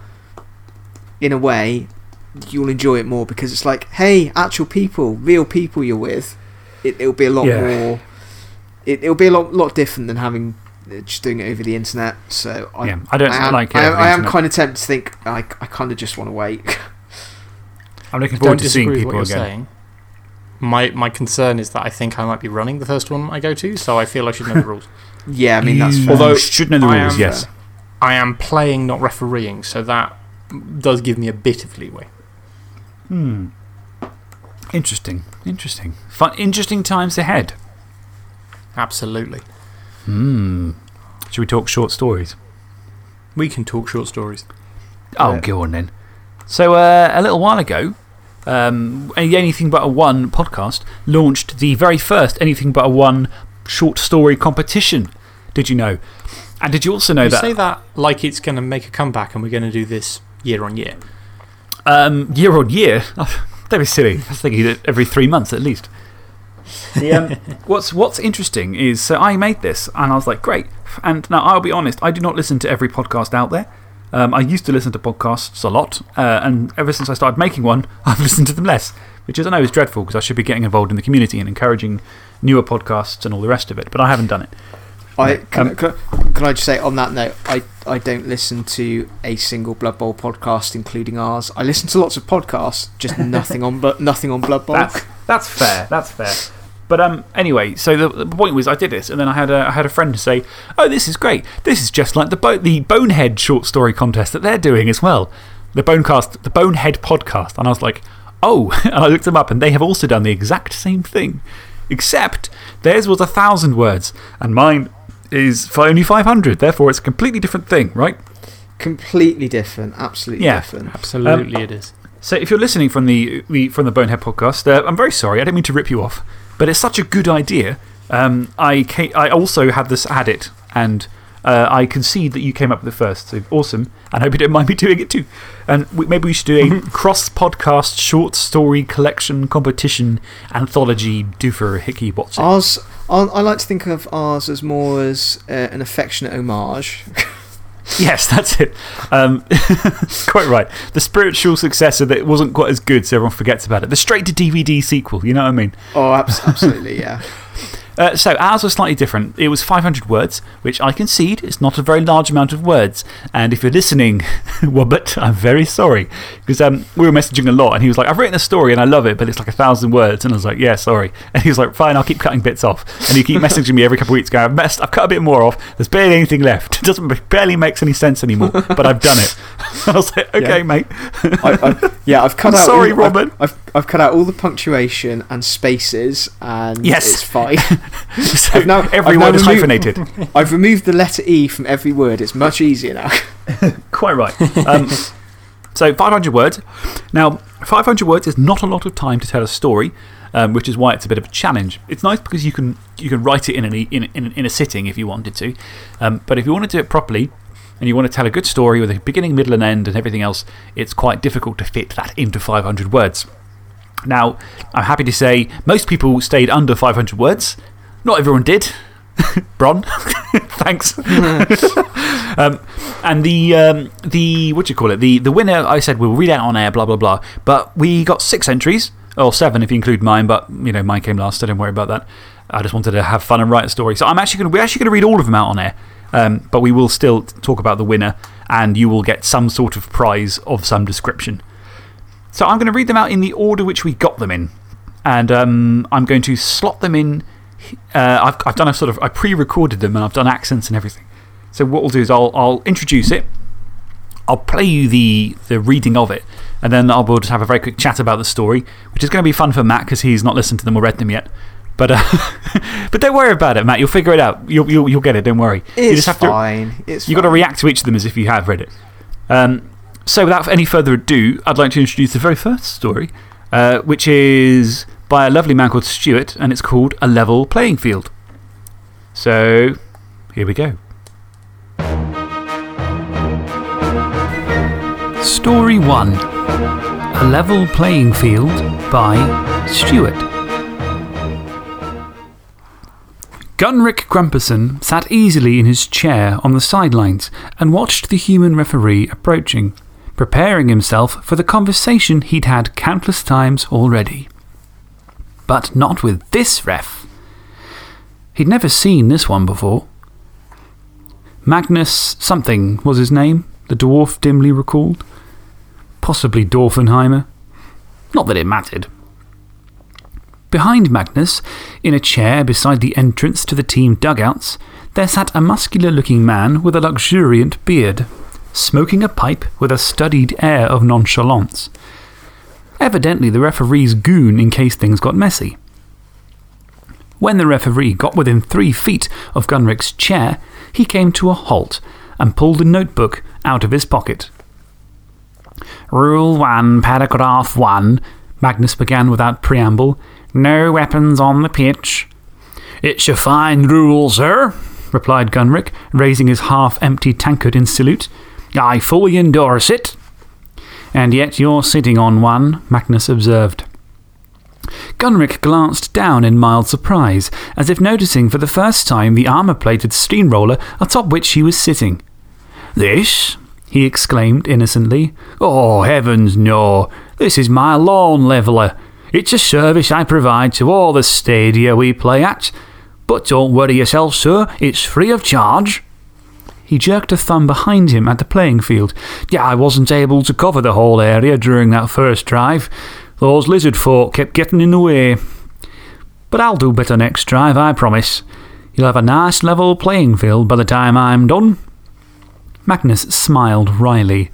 in a way, you'll enjoy it more because it's like, hey, actual people, real people you're with. It, it'll be a lot Yeah. more, it, it'll be a lot, lot different than having, uh, just doing it over the internet. So I, Yeah, I don't I am, like it I, I am kind of tempted to think, I, I kind of just want to wait. *laughs* I'm looking forward to seeing what people you're again. saying. My, my concern is that I think I might be running the first one I go to, so I feel I should know the *laughs* rules. yeah, I mean, that's fair. Although should know the I rules, am- yes. I am playing, not refereeing, so that does give me a bit of leeway. Hmm. Interesting. Interesting. Fun, interesting times ahead. Absolutely. Hmm. Should we talk short stories? We can talk short stories. Oh, Yeah. go on then. So, uh, a little while ago, um, Anything But a One podcast launched the very first Anything But a One short story competition. Did you know? And did you also know You that say that like it's going to make a comeback and we're going to do this year on year. um, year on year? *laughs* That was silly. I was thinking that every three months at least. The, um, what's, what's interesting is so I made this and I was like, great. And now I'll be honest, I do not listen to every podcast out there. Um, I used to listen to podcasts a lot, uh, and ever since I started making one, *laughs* I've listened to them less which is, I know is dreadful because I should be getting involved in the community and encouraging newer podcasts and all the rest of it, but I haven't done it. I, can, Um, can, can I just say on that note, I, I don't listen to a single Blood Bowl podcast, including ours. I listen to lots of podcasts, just *laughs* nothing on, nothing on Blood Bowl. That's, that's fair. That's fair. But um, anyway, so the, the point was I did this, and then I had, a, I had a friend say, Oh, this is great. This is just like the, bo the Bonehead short story contest that they're doing as well. The, Bonecast, the Bonehead podcast. And I was like, Oh. *laughs* And I looked them up, and they have also done the exact same thing. Except theirs was a thousand words, and mine is for only 500. Therefore, it's a completely different thing, right? Completely different. Absolutely Yeah. different. Absolutely, it is. So, if you're listening from the, the, from the Bonehead podcast, uh, I'm very sorry. I don't mean to rip you off, but it's such a good idea. Um, I, ca I also had, this, had it, and uh, I concede that you came up with it first. So, awesome. And I hope you don't *laughs* mind me doing it too. And we, maybe we should do a *laughs* cross podcast short story collection competition anthology do for Hickey Watson. Ours, I, I like to think of ours as more as uh, an affectionate homage. *laughs* *laughs* Yes, that's it. Um, *laughs* quite right. The spiritual successor that wasn't quite as good, so everyone forgets about it. The straight to DVD sequel, you know what I mean? oh, absolutely, yeah. *laughs* Uh, so ours was slightly different. It was 500 words, which I concede is not a very large amount of words. And if you're listening, *laughs* Wobbit, I'm very sorry. Because um, we were messaging a lot, and he was like, I've written a story and I love it, but it's like a thousand words. And I was like, yeah, sorry. *laughs* And he was like, fine, I'll keep cutting bits off. And he keep *laughs* messaging me every couple of weeks going, I've, messed, I've cut a bit more off. There's barely anything left. It doesn't, barely makes any sense anymore, but I've done it. I was like, okay, Yeah. mate. I, I, yeah, I've cut out. sorry, all, I've- Robin. I've, I've, cut out all the punctuation and spaces, and Yes. it's fine. *laughs* So I've now- every I've now word is removed- hyphenated. *laughs* I've removed the letter E from every word. It's much easier now. *laughs* Quite right. Um, so, 500 words. Now, 500 words is not a lot of time to tell a story, um, which is why it's a bit of a challenge. It's nice because you can, you can write it in, an, in, in, in a sitting if you wanted to. Um, but if you want to do it properly and you want to tell a good story with a beginning, middle, and end and everything else, it's quite difficult to fit that into 500 words. Now, I'm happy to say most people stayed under 500 words. Not everyone did. *laughs* Bron, *laughs* thanks. *laughs* um, and the, um, the, what do you call it? The, the winner, I said we'll read out on air, blah, blah, blah. But we got six entries, or seven if you include mine, but you know, mine came last, so don't worry about that. I just wanted to have fun and write a story. So I'm actually going to, we're actually going to read all of them out on air. Um, but we will still talk about the winner, and you will get some sort of prize of some description. So I'm going to read them out in the order which we got them in. And um, I'm going to slot them in. Uh, I've, I've done a sort of, I pre recorded them and I've done accents and everything. So what we'll do is I'll, I'll introduce it. I'll play you the, the reading of it, and then I'll, we'll just have a very quick chat about the story, which is going to be fun for Matt because he's not listened to them or read them yet. But, uh, *laughs* but don't worry about it, Matt. You'll figure it out. You'll, you'll, you'll get it. Don't worry. you It's just have to, fine. It's You've got to react to each of them as if you have read it. Um, so, without any further ado, I'd like to introduce the very first story, uh, which is by a lovely man called Stuart, and it's called A Level Playing Field. So, here we go. Story 1 A Level Playing Field by Stuart. Gunrick Grumperson sat easily in his chair on the sidelines and watched the human referee approaching, preparing himself for the conversation he'd had countless times already. But not with this ref. He'd never seen this one before. Magnus something was his name, the dwarf dimly recalled. Possibly Dorfenheimer. Not that it mattered. Behind Magnus, in a chair beside the entrance to the team dugouts, there sat a muscular looking man with a luxuriant beard, smoking a pipe with a studied air of nonchalance. Evidently, the referee's goon in case things got messy. When the referee got within three feet of Gunrick's chair, he came to a halt and pulled a notebook out of his pocket. Rule 1, paragraph 1, Magnus began without preamble. No weapons on the pitch. It's a fine rule, sir, replied Gunrick, raising his half empty tankard in salute. I fully endorse it. And yet you're sitting on one, Magnus observed. Gunrick glanced down in mild surprise, as if noticing for the first time the armour plated steamroller atop which he was sitting. This? he exclaimed innocently. Oh, heavens, no. This is my lawn leveller. It's a service I provide to all the stadia we play at. But don't worry yourself, sir, it's free of charge. He jerked a thumb behind him at the playing field. Yeah, I wasn't able to cover the whole area during that first drive. Those lizard folk kept getting in the way. But I'll do better next drive, I promise. You'll have a nice level playing field by the time I'm done. Magnus smiled wryly.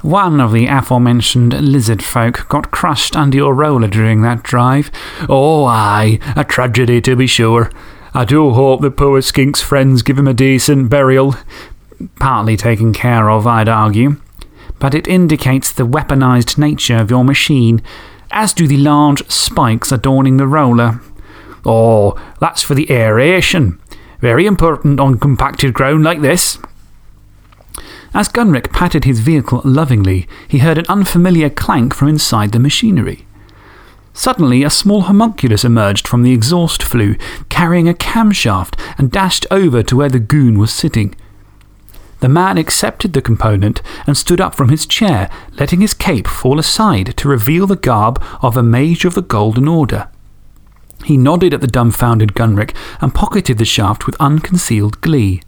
One of the aforementioned lizard folk got crushed under your roller during that drive. Oh, aye, a tragedy to be sure. I do hope the poor skink's friends give him a decent burial. Partly taken care of, I'd argue. But it indicates the weaponized nature of your machine, as do the large spikes adorning the roller. Oh, that's for the aeration. Very important on compacted ground like this. As Gunrick patted his vehicle lovingly, he heard an unfamiliar clank from inside the machinery. Suddenly, a small homunculus emerged from the exhaust flue, carrying a camshaft, and dashed over to where the goon was sitting. The man accepted the component and stood up from his chair, letting his cape fall aside to reveal the garb of a mage of the Golden Order. He nodded at the dumbfounded Gunrick and pocketed the shaft with unconcealed glee.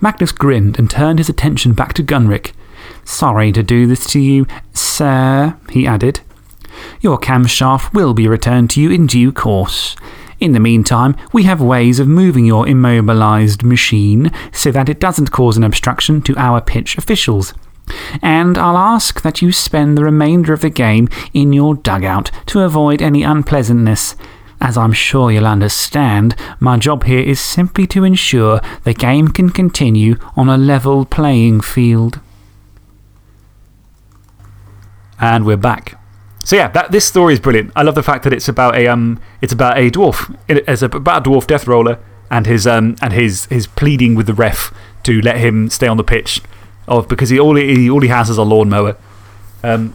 Magnus grinned and turned his attention back to Gunrick. Sorry to do this to you, sir, he added. Your camshaft will be returned to you in due course. In the meantime, we have ways of moving your immobilized machine so that it doesn't cause an obstruction to our pitch officials. And I'll ask that you spend the remainder of the game in your dugout to avoid any unpleasantness. As I'm sure you'll understand, my job here is simply to ensure the game can continue on a level playing field. And we're back. So, yeah, that, this story is brilliant. I love the fact that it's about a, um, it's about a dwarf, it's about a dwarf death roller and, his, um, and his, his pleading with the ref to let him stay on the pitch of, because he, all, he, all he has is a lawnmower. Um,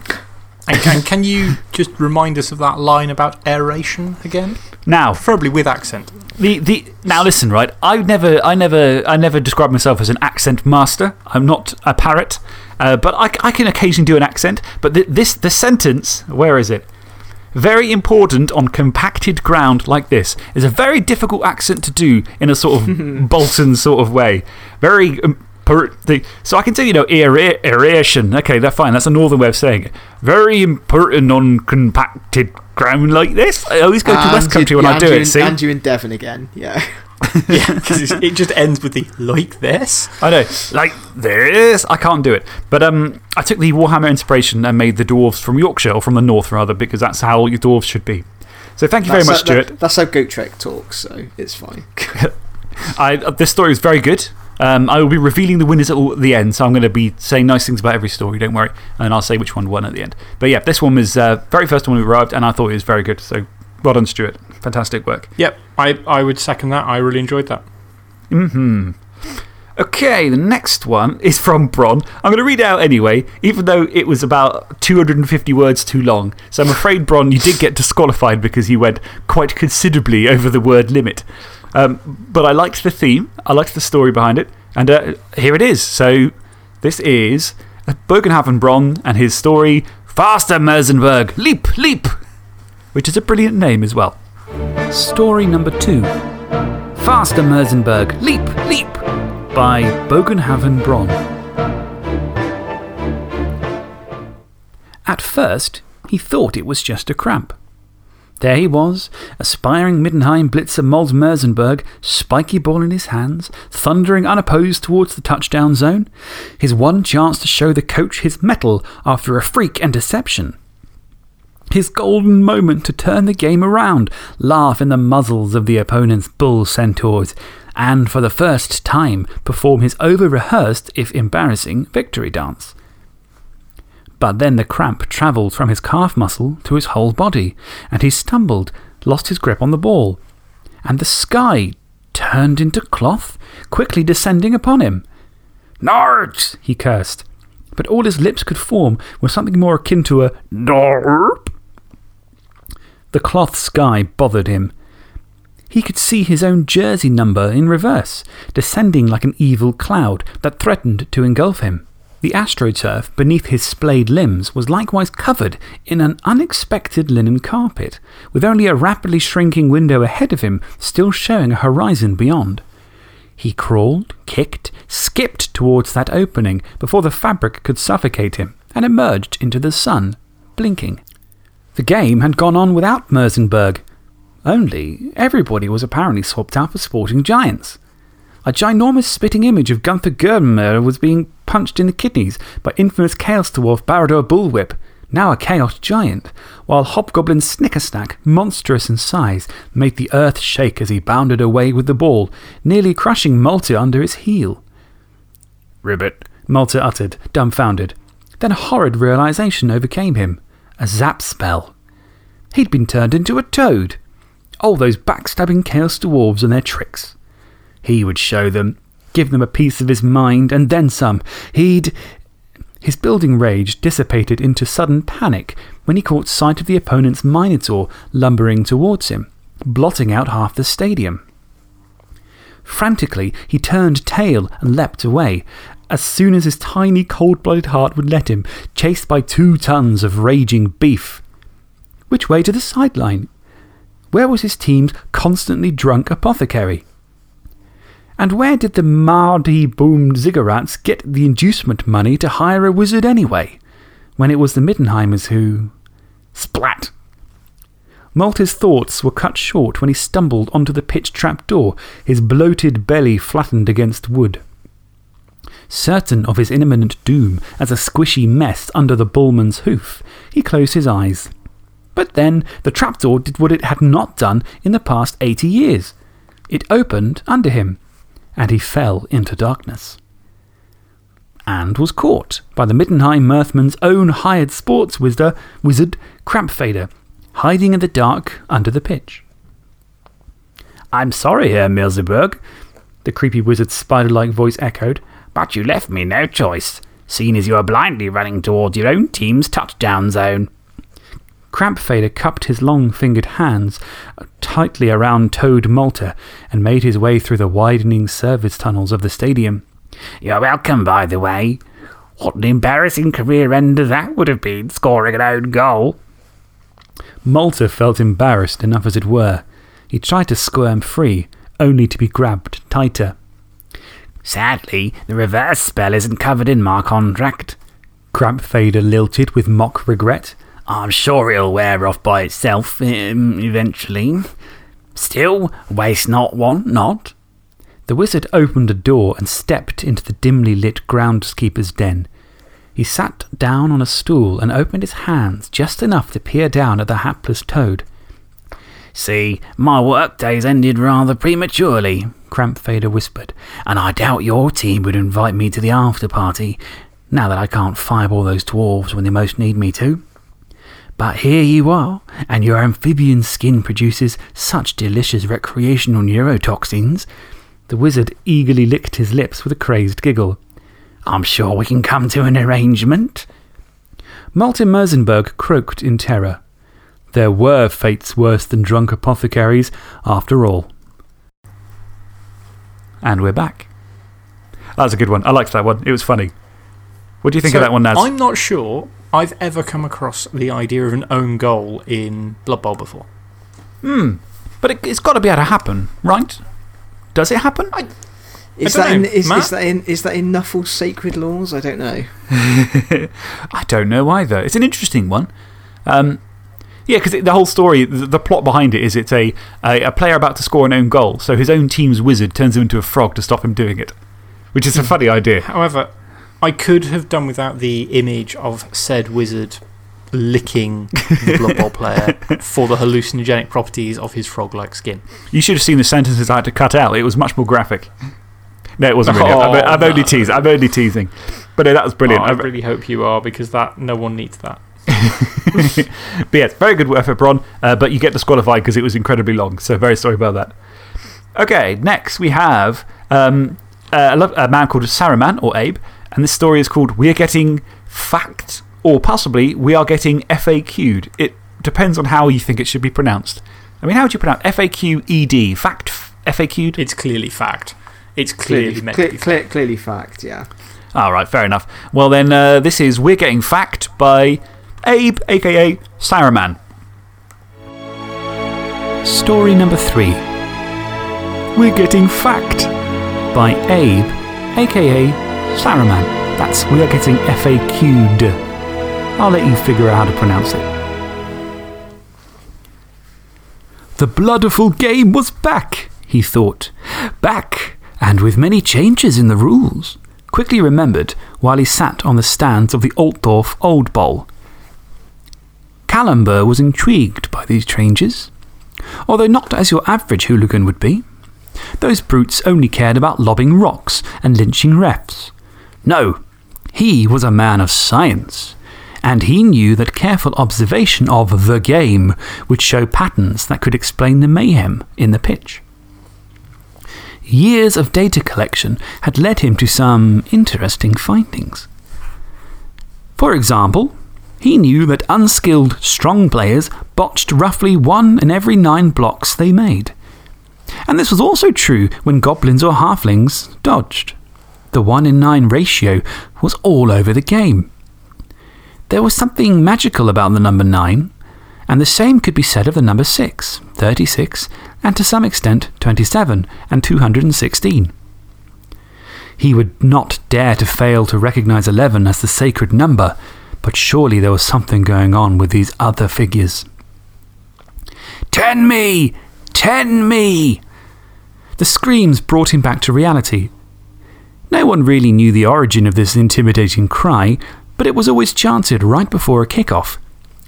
and can, can you just remind us of that line about aeration again? Now, preferably with accent. The, the, now, listen, right? I never, I, never, I never describe myself as an accent master. I'm not a parrot. Uh, but I, I can occasionally do an accent. But the, this, the sentence, where is it? Very important on compacted ground like this is a very difficult accent to do in a sort of *laughs* Bolton sort of way. Very um, so I can tell you know, aeration. Okay, that's fine. That's a northern way of saying it. Very important on compacted ground like this. I always go to West Country when I do it. See? And you in Devon again. Yeah. *laughs* yeah, because it just ends with the like this. I know, like this. I can't do it. But um, I took the Warhammer inspiration and made the dwarves from Yorkshire, or from the north rather, because that's how your dwarves should be. So thank you very much, Stuart. That, that's how Goat Gotrek talks, so it's fine. *laughs* I, this story is very good. Um, I will be revealing the winners at the end, so I'm going to be saying nice things about every story, don't worry. And I'll say which one won at the end. But yeah, this one was uh, very first one we arrived, and I thought it was very good. So well done, Stuart. Fantastic work. Yep, I, I would second that. I really enjoyed that. Mm hmm. Okay, the next one is from Bron. I'm going to read it out anyway, even though it was about 250 words too long. So I'm afraid, Bron, you did get disqualified because you went quite considerably over the word limit. Um, but I liked the theme, I liked the story behind it, and uh, here it is. So this is Bogenhafen Bron and his story, Faster Merzenberg, Leap, Leap, which is a brilliant name as well. Story number two Faster Merzenberg, Leap, Leap by Bogenhafen Bron. At first, he thought it was just a cramp. There he was, aspiring Middenheim blitzer Mols Merzenberg, spiky ball in his hands, thundering unopposed towards the touchdown zone. His one chance to show the coach his mettle after a freak interception. His golden moment to turn the game around, laugh in the muzzles of the opponent's bull centaurs, and for the first time perform his over rehearsed, if embarrassing, victory dance. But then the cramp travelled from his calf muscle to his whole body, and he stumbled, lost his grip on the ball. And the sky turned into cloth, quickly descending upon him. Nards! he cursed. But all his lips could form was something more akin to a Narp. The cloth sky bothered him. He could see his own jersey number in reverse, descending like an evil cloud that threatened to engulf him. The astroturf beneath his splayed limbs was likewise covered in an unexpected linen carpet, with only a rapidly shrinking window ahead of him still showing a horizon beyond. He crawled, kicked, skipped towards that opening before the fabric could suffocate him and emerged into the sun, blinking. The game had gone on without Mersenberg. Only everybody was apparently swapped out for sporting giants. A ginormous spitting image of Gunther Germer was being punched in the kidneys by infamous Chaos Dwarf Barador Bullwhip, now a Chaos Giant, while Hobgoblin Snickersnack, monstrous in size, made the earth shake as he bounded away with the ball, nearly crushing Malta under his heel. Ribbit, Malta uttered, dumbfounded. Then a horrid realization overcame him a zap spell. He'd been turned into a toad. Oh, those backstabbing Chaos Dwarves and their tricks. He would show them, give them a piece of his mind, and then some. He'd. His building rage dissipated into sudden panic when he caught sight of the opponent's Minotaur lumbering towards him, blotting out half the stadium. Frantically, he turned tail and leapt away, as soon as his tiny cold blooded heart would let him, chased by two tons of raging beef. Which way to the sideline? Where was his team's constantly drunk apothecary? And where did the Mardi Boom Ziggurats get the inducement money to hire a wizard anyway, when it was the Middenheimers who. Splat! Malta's thoughts were cut short when he stumbled onto the pitch trap door, his bloated belly flattened against wood. Certain of his imminent doom as a squishy mess under the bullman's hoof, he closed his eyes. But then the trapdoor did what it had not done in the past eighty years. It opened under him, and he fell into darkness. And was caught by the Middenheim Mirthman's own hired sports wizard, wizard Krampfader, hiding in the dark under the pitch. I'm sorry, Herr Milseberg, the creepy wizard's spider like voice echoed, but you left me no choice, seeing as you are blindly running towards your own team's touchdown zone. Krampfader cupped his long fingered hands tightly around Toad Malta and made his way through the widening service tunnels of the stadium. You're welcome, by the way. What an embarrassing career ender that would have been, scoring an own goal. Malta felt embarrassed enough as it were. He tried to squirm free, only to be grabbed tighter. Sadly, the reverse spell isn't covered in my contract. Krampfader lilted with mock regret. I'm sure it'll wear off by itself um, eventually. Still, waste not, want not. The wizard opened a door and stepped into the dimly lit groundskeeper's den. He sat down on a stool and opened his hands just enough to peer down at the hapless toad. See, my workday's ended rather prematurely, Krampfader whispered, and I doubt your team would invite me to the after party, now that I can't fireball those dwarves when they most need me to. But here you are, and your amphibian skin produces such delicious recreational neurotoxins. The wizard eagerly licked his lips with a crazed giggle. I'm sure we can come to an arrangement. Martin Mersenberg croaked in terror. There were fates worse than drunk apothecaries, after all. And we're back. That was a good one. I liked that one. It was funny. What do you think So, of that one, Naz? I'm not sure I've ever come across the idea of an own goal in Blood Bowl before. Hmm. But it, it's got to be able to happen, right? Does it happen? Is, I that, don't in, know. is, is, that in, is that in Nuffle's sacred laws? I don't know. *laughs* I don't know either. It's an interesting one. Um, yeah, because the whole story, the, the plot behind it is it's a, a, a player about to score an own goal, so his own team's wizard turns him into a frog to stop him doing it, which is a funny idea. However, I could have done without the image of said wizard licking the *laughs* Blood Bowl player for the hallucinogenic properties of his frog like skin. You should have seen the sentences I had to cut out. It was much more graphic. No, it wasn't really. *laughs* Oh, I'm, I'm only teasing. I'm only teasing. But no, that was brilliant. Oh, I really hope you are because that, no one needs that. *laughs* but yes, very good effort, Bron. Uh, but you get disqualified because it was incredibly long. So, very sorry about that. Okay, next we have um, a, a man called Saruman, or Abe. And this story is called We Are Getting Fact, or possibly We Are Getting FAQ'd. It depends on how you think it should be pronounced. I mean, how would you pronounce FAQ ED? Fact FAQ'd? It's clearly fact. It's clearly, Clearly, meant to cle- be cle- clearly fact, yeah. All right, fair enough. Well, then, uh, this is We're Getting Fact by Abe, aka Saruman. Story number three We're Getting Fact by Abe, aka Saruman. That's We Are Getting FAQ'd. I'll let you figure out how to pronounce it. The Blood Bowl game was back, he thought. Back, and with many changes in the rules. Quickly remembered while he sat on the stands of the Altdorf Old Bowl. Calember was intrigued by these changes, although not as your average hooligan would be. Those brutes only cared about lobbing rocks and lynching refs. No, he was a man of science, and he knew that careful observation of the game would show patterns that could explain the mayhem in the pitch. Years of data collection had led him to some interesting findings. For example, he knew that unskilled, strong players botched roughly one in every nine blocks they made. And this was also true when goblins or halflings dodged. The 1 in 9 ratio was all over the game. There was something magical about the number 9, and the same could be said of the number 6, 36, and to some extent 27 and 216. He would not dare to fail to recognize 11 as the sacred number, but surely there was something going on with these other figures. Ten me! Ten me! The screams brought him back to reality. No one really knew the origin of this intimidating cry, but it was always chanted right before a kickoff.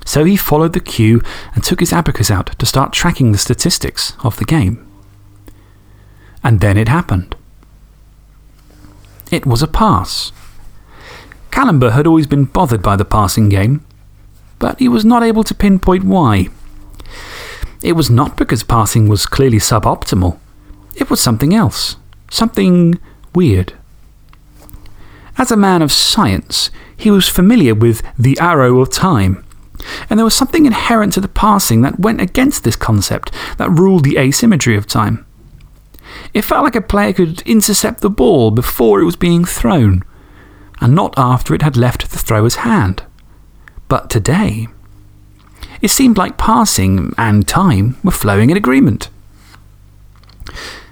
So he followed the cue and took his abacus out to start tracking the statistics of the game. And then it happened. It was a pass. Calember had always been bothered by the passing game, but he was not able to pinpoint why. It was not because passing was clearly suboptimal, it was something else, something weird. As a man of science, he was familiar with the arrow of time, and there was something inherent to the passing that went against this concept that ruled the asymmetry of time. It felt like a player could intercept the ball before it was being thrown, and not after it had left the thrower's hand. But today, it seemed like passing and time were flowing in agreement.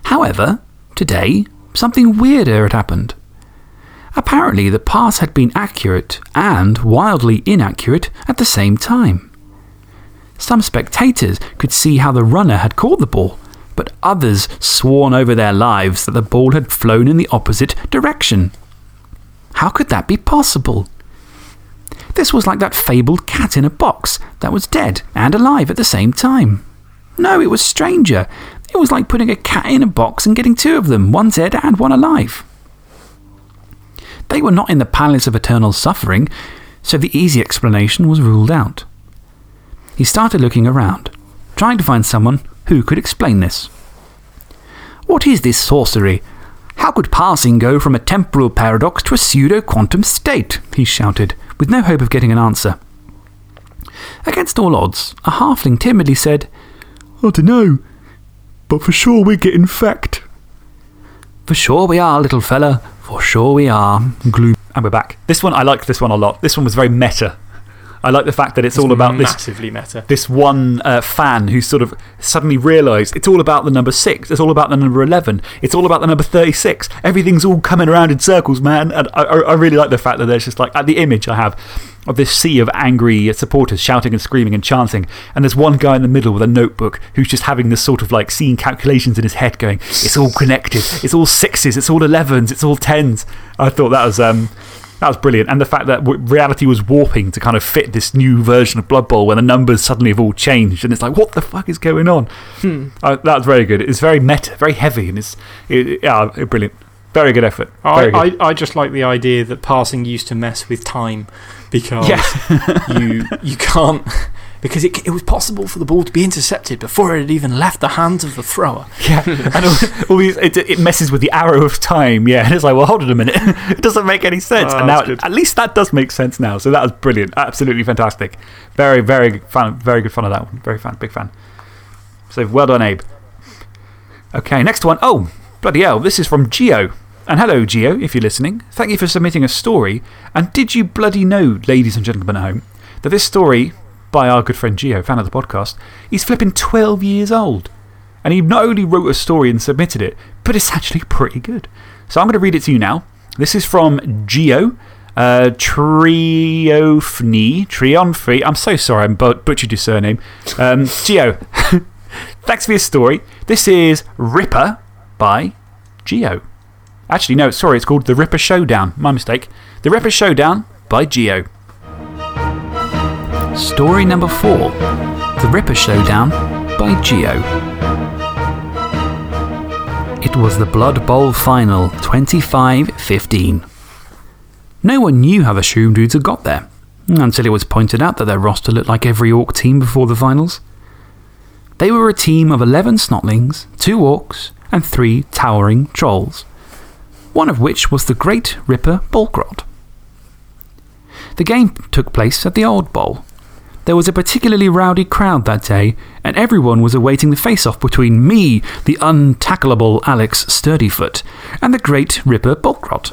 However, today, something weirder had happened. Apparently, the pass had been accurate and wildly inaccurate at the same time. Some spectators could see how the runner had caught the ball, but others sworn over their lives that the ball had flown in the opposite direction. How could that be possible? This was like that fabled cat in a box that was dead and alive at the same time. No, it was stranger. It was like putting a cat in a box and getting two of them, one dead and one alive. They were not in the palace of eternal suffering, so the easy explanation was ruled out. He started looking around, trying to find someone who could explain this. What is this sorcery? How could passing go from a temporal paradox to a pseudo quantum state? he shouted, with no hope of getting an answer. Against all odds, a halfling timidly said, I don't know, but for sure we're getting fact. For sure we are, little fella. For sure we are. Gloom. And we're back. This one, I like this one a lot. This one was very meta. I like the fact that it's, all about this, massively meta. this one uh, fan who sort of suddenly realised it's all about the number six, it's all about the number 11, it's all about the number 36. Everything's all coming around in circles, man. And I, I I really like the fact that there's just like, at the image I have of this sea of angry supporters shouting and screaming and chanting. And there's one guy in the middle with a notebook who's just having this sort of like seeing calculations in his head going, it's all connected, it's all sixes, it's all 11s, it's all 10s. I thought that was. Um, that was brilliant. And the fact that reality was warping to kind of fit this new version of Blood Bowl where the numbers suddenly have all changed. And it's like, what the fuck is going on? Uh, that was very good. It's very meta, very heavy. And it's it, yeah, brilliant. Very good effort. I, good. I, I just like the idea that passing used to mess with time because *laughs* you, you can't. Because it, it was possible for the ball to be intercepted before it had even left the hands of the thrower. Yeah, *laughs* and *laughs* all, all these, it, it messes with the arrow of time. Yeah, and it's like, well, hold on a minute. it doesn't make any sense. Oh, and now, at least that does make sense now. So that was brilliant. Absolutely fantastic. Very, very fun. Very good fun of that one. Very fan. Big fan. So well done, Abe. Okay, next one. Oh, bloody hell. This is from Geo. And hello, Geo, if you're listening. Thank you for submitting a story. And did you bloody know, ladies and gentlemen at home, that this story by our good friend Geo, fan of the podcast, he's flipping 12 years old. And he not only wrote a story and submitted it, but it's actually pretty good. So I'm going to read it to you now. This is from Geo. Uh, Triofni. Trionfree. I'm so sorry, I butchered your surname. Um, Geo, *laughs* thanks for your story. This is Ripper by Geo. Actually, no, sorry, it's called The Ripper Showdown. My mistake. The Ripper Showdown by Geo. Story number four The Ripper Showdown by Geo. It was the Blood Bowl final 25 15. No one knew how the Shroom Dudes had got there, until it was pointed out that their roster looked like every Orc team before the finals. They were a team of 11 Snotlings, 2 Orcs, and 3 towering Trolls, one of which was the Great Ripper Bolgrot. The game took place at the Old Bowl. There was a particularly rowdy crowd that day, and everyone was awaiting the face off between me, the untackleable Alex Sturdyfoot, and the Great Ripper Bolgrot.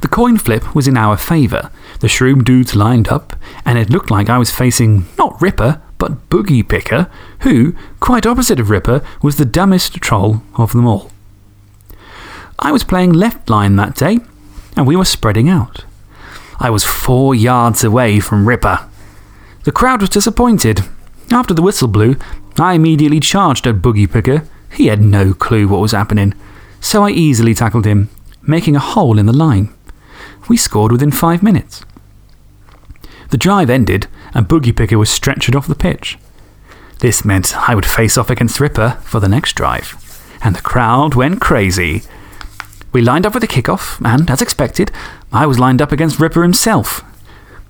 The coin flip was in our favour. The shroom dudes lined up, and it looked like I was facing not Ripper, but Boogie Picker, who, quite opposite of Ripper, was the dumbest troll of them all. I was playing left line that day, and we were spreading out. I was four yards away from Ripper. The crowd was disappointed. After the whistle blew, I immediately charged at Boogie Picker. He had no clue what was happening, so I easily tackled him, making a hole in the line. We scored within five minutes. The drive ended, and Boogie Picker was stretchered off the pitch. This meant I would face off against Ripper for the next drive, and the crowd went crazy. We lined up for the kickoff, and, as expected, I was lined up against Ripper himself.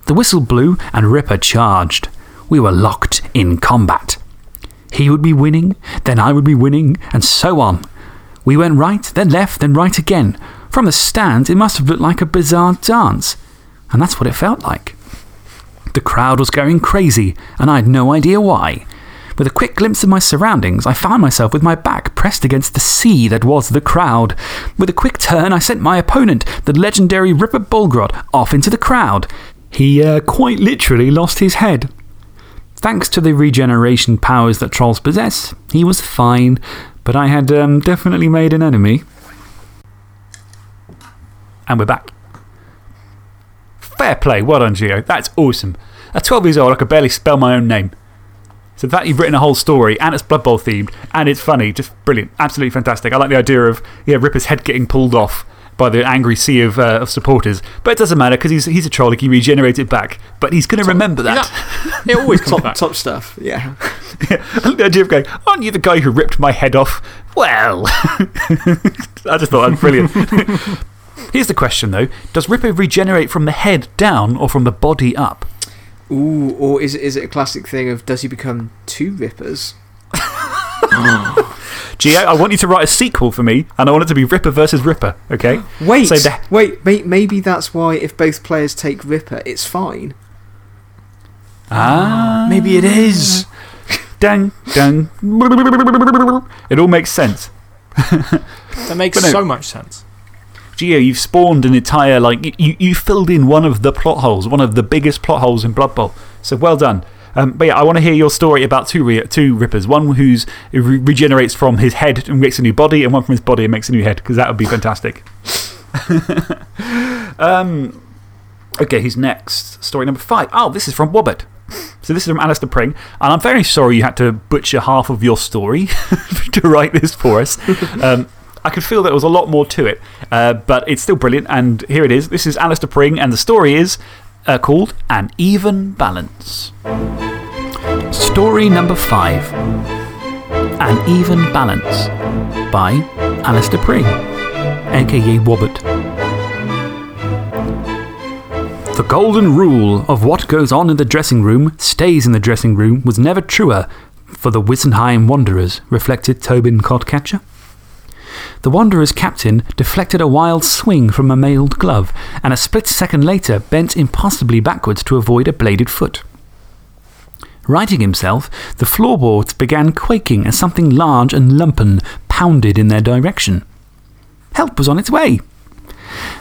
The whistle blew, and Ripper charged. We were locked in combat. He would be winning, then I would be winning, and so on. We went right, then left, then right again. From the stand, it must have looked like a bizarre dance. And that's what it felt like. The crowd was going crazy, and I had no idea why. With a quick glimpse of my surroundings, I found myself with my back pressed against the sea that was the crowd. With a quick turn, I sent my opponent, the legendary Ripper Bolgrot, off into the crowd. He uh, quite literally lost his head. Thanks to the regeneration powers that trolls possess, he was fine, but I had um, definitely made an enemy. And we're back. Fair play. Well done, Geo. That's awesome. At 12 years old, I could barely spell my own name. So, that you've written a whole story, and it's Blood Bowl themed, and it's funny, just brilliant. Absolutely fantastic. I like the idea of yeah, Ripper's head getting pulled off by the angry sea of, uh, of supporters. But it doesn't matter because he's, he's a troll, he can regenerate it back. But he's going to remember that. *laughs* It always comes top, back. top stuff, yeah. *laughs* yeah. The idea of going, aren't you the guy who ripped my head off? Well, *laughs* I just thought that was brilliant. Here's the question though Does Ripper regenerate from the head down or from the body up? Ooh, or is it, is it a classic thing of does he become two Rippers? *laughs* Gio, I want you to write a sequel for me, and I want it to be Ripper versus Ripper, okay? Wait, So wait, may, maybe that's why if both players take Ripper, it's fine. Ah. Maybe it is. Dang, dang. It all makes sense. That makes no. so much sense. Gio, you've spawned an entire, like, you, you filled in one of the plot holes, one of the biggest plot holes in Blood Bowl. So well done. Um, but yeah, I want to hear your story about two, re two Rippers. One who's, who re regenerates from his head and makes a new body, and one from his body and makes a new head, because that would be fantastic. *laughs* um, okay, who's next? Story number five. Oh, this is from Wobbit. So this is from Alistair Pring, and I'm very sorry you had to butcher half of your story *laughs* to write this for us. *laughs* Um, I could feel that there was a lot more to it, uh, but it's still brilliant, and here it is. This is Alistair Pring, and the story is uh, called An Even Balance. Story number five An Even Balance by Alistair Pring, aka Wobbit. The golden rule of what goes on in the dressing room stays in the dressing room was never truer for the Wissenheim Wanderers, reflected Tobin Codcatcher. The Wanderers' captain deflected a wild swing from a mailed glove, and a split second later bent impossibly backwards to avoid a bladed foot. Righting himself, the floorboards began quaking as something large and lumpen pounded in their direction. Help was on its way.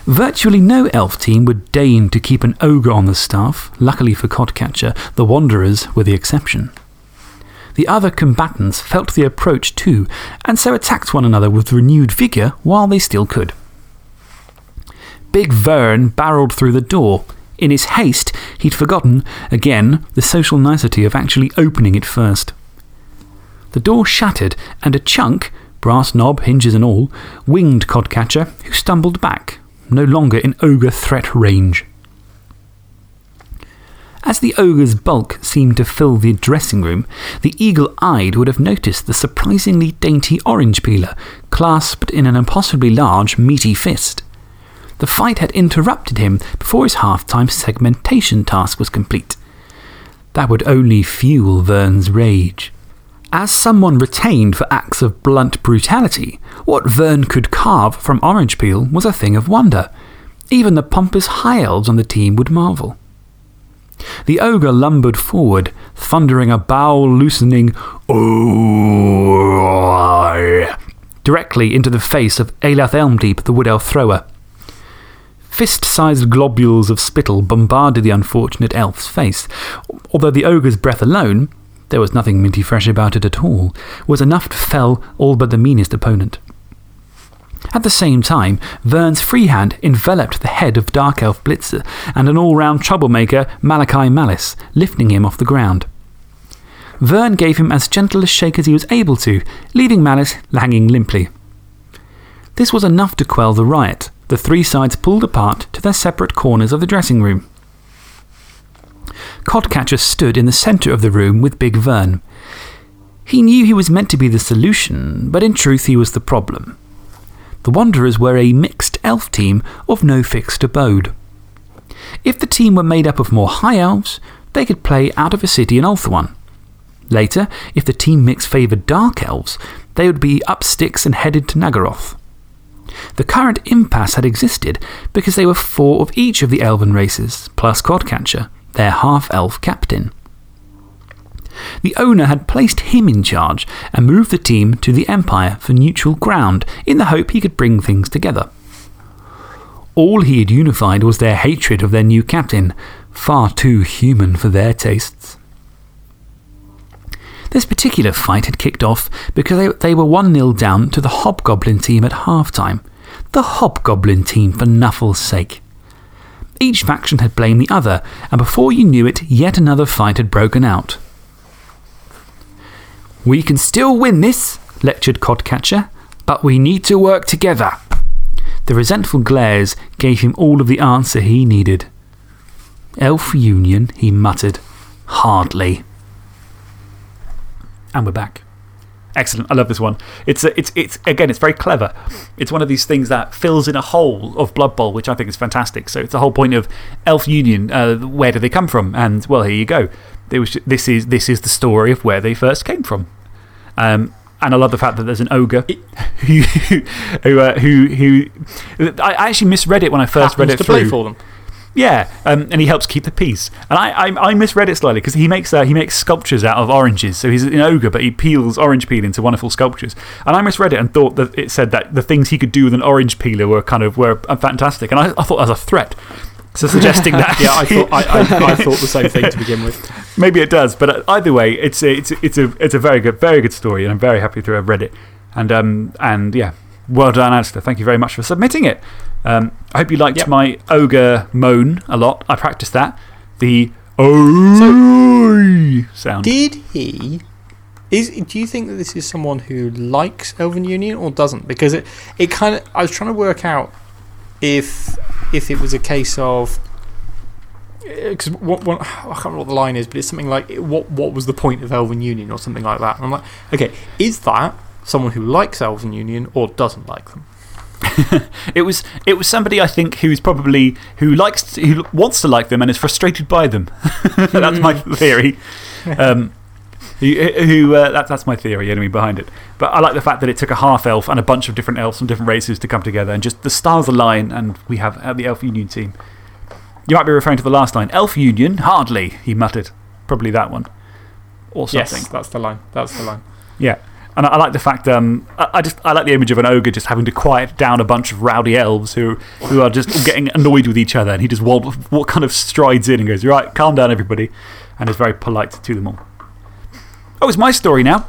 Virtually no elf team would deign to keep an ogre on the staff. Luckily for Codcatcher, the Wanderers were the exception. The other combatants felt the approach too, and so attacked one another with renewed vigour while they still could. Big Vern barreled through the door. In his haste, he'd forgotten, again, the social nicety of actually opening it first. The door shattered, and a chunk, brass knob, hinges and all, winged Codcatcher, who stumbled back, no longer in ogre threat range. As the ogre's bulk seemed to fill the dressing room, the eagle eyed would have noticed the surprisingly dainty orange peeler clasped in an impossibly large, meaty fist. The fight had interrupted him before his half time segmentation task was complete. That would only fuel Vern's rage. As someone retained for acts of blunt brutality, what Vern could carve from orange peel was a thing of wonder. Even the pompous high elves on the team would marvel. The ogre lumbered forward, thundering a bowel loosening "Oh!" directly into the face of Elath Elmdeep, the Wood Elf thrower. Fist sized globules of spittle bombarded the unfortunate elf's face, although the ogre's breath alone, there was nothing minty fresh about it at all, was enough to fell all but the meanest opponent. At the same time, Vern's freehand enveloped the head of Dark Elf Blitzer and an all round troublemaker, Malachi Malice, lifting him off the ground. Vern gave him as gentle a shake as he was able to, leaving Malice hanging limply. This was enough to quell the riot. The three sides pulled apart to their separate corners of the dressing room. Codcatcher stood in the centre of the room with Big Vern. He knew he was meant to be the solution, but in truth he was the problem. The Wanderers were a mixed elf team of no fixed abode. If the team were made up of more high elves, they could play out of a city in Ulthuan. Later, if the team mix favoured dark elves, they would be up sticks and headed to Naggaroth. The current impasse had existed because they were four of each of the elven races, plus Codcatcher, their half elf captain. The owner had placed him in charge and moved the team to the Empire for neutral ground in the hope he could bring things together. All he had unified was their hatred of their new captain, far too human for their tastes. This particular fight had kicked off because they, they were 1 0 down to the Hobgoblin team at half time. The Hobgoblin team, for Nuffle's sake. Each faction had blamed the other, and before you knew it, yet another fight had broken out. We can still win this, lectured Codcatcher, but we need to work together. The resentful glares gave him all of the answer he needed. Elf Union, he muttered. Hardly. And we're back. Excellent. I love this one. It's, a, it's, it's, again, it's very clever. It's one of these things that fills in a hole of Blood Bowl, which I think is fantastic. So it's the whole point of Elf Union. Uh, where do they come from? And, well, here you go. It was, this, is, this is the story of where they first came from. Um, and I love the fact that there's an ogre who, who, uh, who, who, I actually misread it when I first read it to through. play for them. Yeah, um, and he helps keep the peace. And I, I, I misread it slightly because he, makes uh, he makes sculptures out of oranges. So he's an ogre, but he peels orange peel into wonderful sculptures. And I misread it and thought that it said that the things he could do with an orange peeler were kind of were uh, fantastic. And I, I thought that was a threat. So suggesting that. Yeah, I thought, I, I, I thought the same thing to begin with. Maybe it does, but either way, it's a, it's, a, it's, a, it's a very good, very good story, and I'm very happy to have read it. And, um, and yeah, well done, Alistair. Thank you very much for submitting it. Um, I hope you liked my ogre moan a lot. I practiced that. The oh sound. Did he. Is, do you think that this is someone who likes Elven Union or doesn't? Because it, it kind of. I was trying to work out if, if it was a case of. Eh, because what, what, I can't remember what the line is, but it's something like, eh, what, what was the point of Elven Union or something like that? And I'm like, okay, is that someone who likes Elven Union or doesn't like them? *laughs* it, was, it was somebody, I think, who's probably. who, likes who wants to like them and is frustrated by them. *laughs* that's my mm. theory. *laughs* Um, who, who uh, that, that's my theory, anyway, behind it. But I like the fact that it took a half elf and a bunch of different elves from different races to come together and just the stars align and we have uh, the Elf Union team. You might be referring to the last line. Elf Union? Hardly, he muttered. Probably that one. Or something. Yes, that's the line. That's the line. Yeah. And I, I like the fact um, I, I, just, I like the image of an ogre just having to quiet down a bunch of rowdy elves who, who are just getting annoyed with each other. And he just what kind of strides in and goes, Right, calm down, everybody. And is very polite to them all. Oh, it's my story now.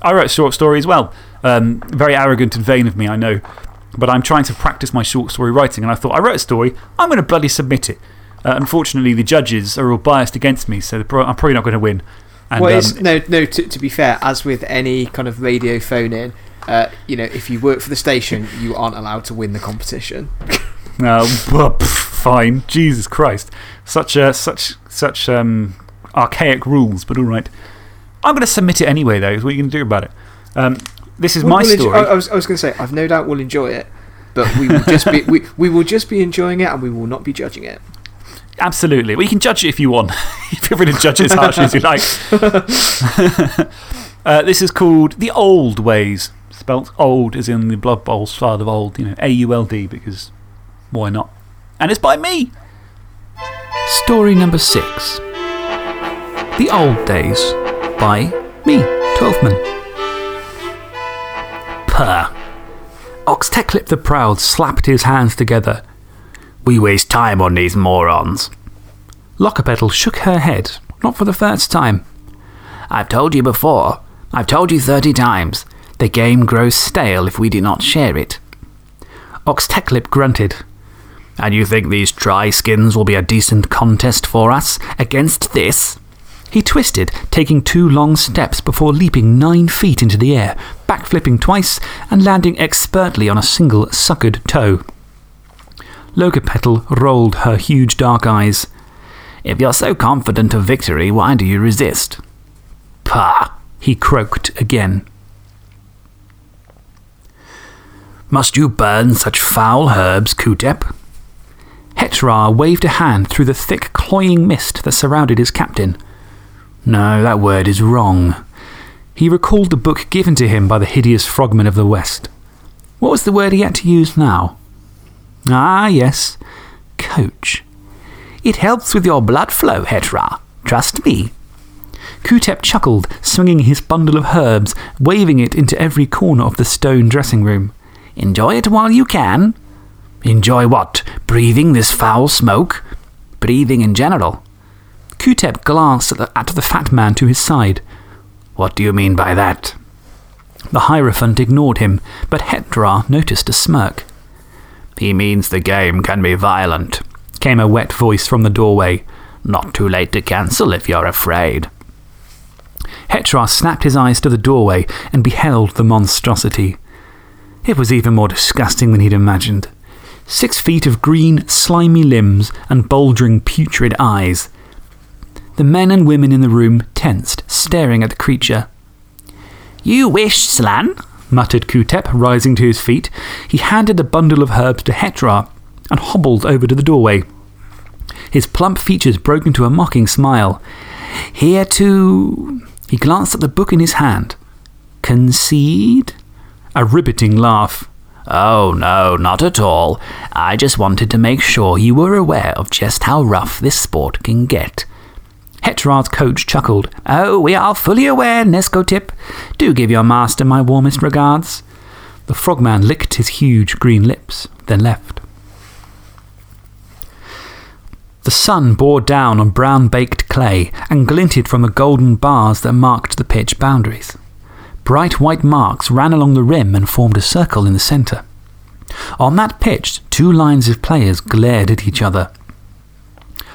I wrote a short story as well. Um, very arrogant and vain of me, I know. But I'm trying to practice my short story writing. And I thought, I wrote a story, I'm going to bloody submit it. Uh, unfortunately, the judges are all biased against me, so I'm probably not going to win. And, well, um, no, no to, to, be fair, as with any kind of radio phone in, uh, you know, if you work for the station, *laughs* you aren't allowed to win the competition. No, *laughs* well, fine. Jesus Christ. Such, uh, such, such um, archaic rules, but all right. I'm going to submit it anyway, though. What are you going to do about it? Um, this is we'll, my we'll story. I, was, I was going to say, I've no doubt we'll enjoy it, but we will, just be, *laughs* we, we will just be enjoying it and we will not be judging it. Absolutely. Well, you can judge it if you want. *laughs* Feel free to judge it as harshly as you like. *laughs* uh, this is called The Old Ways. Spelt old as in the Blood Bowl side of old, you know, A U L D, because why not? And it's by me. Story number six The Old Days by me, Twelfthman. Purr. Oxteclip the Proud slapped his hands together. We waste time on these morons. Lockapetl shook her head, not for the first time. I've told you before. I've told you thirty times. The game grows stale if we do not share it. Oxteclip grunted. And you think these dry skins will be a decent contest for us against this? He twisted, taking two long steps before leaping nine feet into the air, backflipping twice, and landing expertly on a single suckered toe. Lockapetl rolled her huge dark eyes. If you're so confident of victory, why do you resist? Pah! he croaked again. Must you burn such foul herbs, Kutep? Hetra waved a hand through the thick, cloying mist that surrounded his captain. No, that word is wrong. He recalled the book given to him by the hideous frogman of the West. What was the word he had to use now? Ah, yes. Coach. It helps with your blood flow, Hetra. Trust me. Kutep chuckled, swinging his bundle of herbs, waving it into every corner of the stone dressing room. Enjoy it while you can. Enjoy what? Breathing this foul smoke? Breathing in general. Kutep glanced at the, at the fat man to his side. What do you mean by that? The Hierophant ignored him, but Hetra noticed a smirk. He means the game can be violent, came a wet voice from the doorway. Not too late to cancel if you're afraid. Hetra snapped his eyes to the doorway and beheld the monstrosity. It was even more disgusting than he'd imagined. Six feet of green, slimy limbs and bulging, putrid eyes. The men and women in the room tensed, staring at the creature. You wish, Slann? muttered Kutep, rising to his feet. He handed a bundle of herbs to Hetra and hobbled over to the doorway. His plump features broke into a mocking smile. Here to. He glanced at the book in his hand. Concede? A riveting laugh. Oh, no, not at all. I just wanted to make sure you were aware of just how rough this sport can get. Hetra's coach chuckled. Oh, we are fully aware, Nescotip. Do give your master my warmest regards. The frogman licked his huge green lips, then left. The sun bore down on brown baked clay and glinted from the golden bars that marked the pitch boundaries. Bright white marks ran along the rim and formed a circle in the centre. On that pitch, two lines of players glared at each other.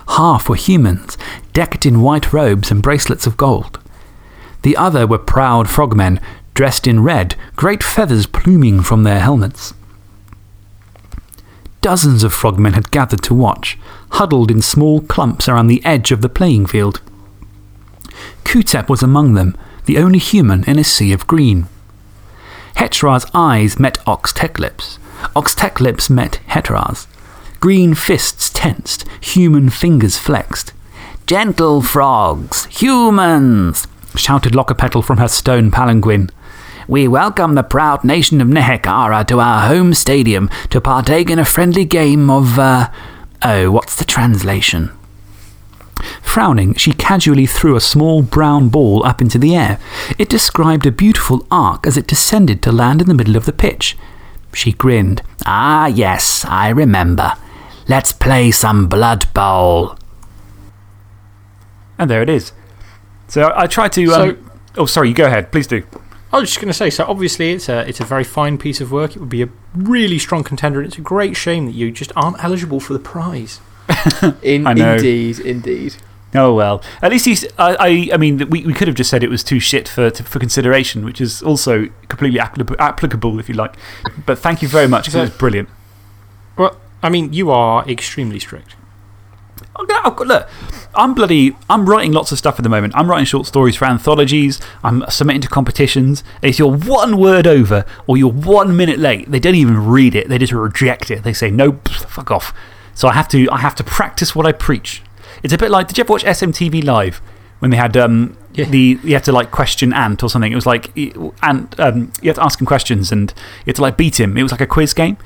Half were humans, decked in white robes and bracelets of gold. The other were proud frogmen, dressed in red, great feathers pluming from their helmets. Dozens of frogmen had gathered to watch, huddled in small clumps around the edge of the playing field. Kutep was among them, the only human in a sea of green. Hetra's eyes met Oxteclip's. Oxteclip's met Hetra's. Green fists tensed, human fingers flexed. Gentle frogs, humans, shouted Lockapetl from her stone palanquin. We welcome the proud nation of Nehekhara to our home stadium to partake in a friendly game of, uh, oh, what's the translation? Frowning, she casually threw a small brown ball up into the air. It described a beautiful arc as it descended to land in the middle of the pitch. She grinned. Ah, yes, I remember. Let's play some Blood Bowl. And there it is. So I, I tried to. So- Um, oh, sorry, you go ahead. Please do. I was just going to say, so obviously it's a, it's a very fine piece of work. It would be a really strong contender, and it's a great shame that you just aren't eligible for the prize. *laughs* In, I know. Indeed, indeed. Oh, well. At least he's. I, I, I mean, we, we could have just said it was too shit for, to, for consideration, which is also completely applicable, if you like. But thank you very much, because So- it was brilliant. I mean, you are extremely strict. Oh, no, I've got- look, I'm bloody. I'm writing lots of stuff at the moment. I'm writing short stories for anthologies. I'm submitting to competitions. And if you're one word over or you're one minute late, they don't even read it. They just reject it. They say, no, pff, fuck off. So I have, to, I have to practice what I preach. It's a bit like did you ever watch SMTV Live? When they had um, the, you had to like question Ant or something. It was like Ant, um, you have to ask him questions and you have to like beat him. It was like a quiz game.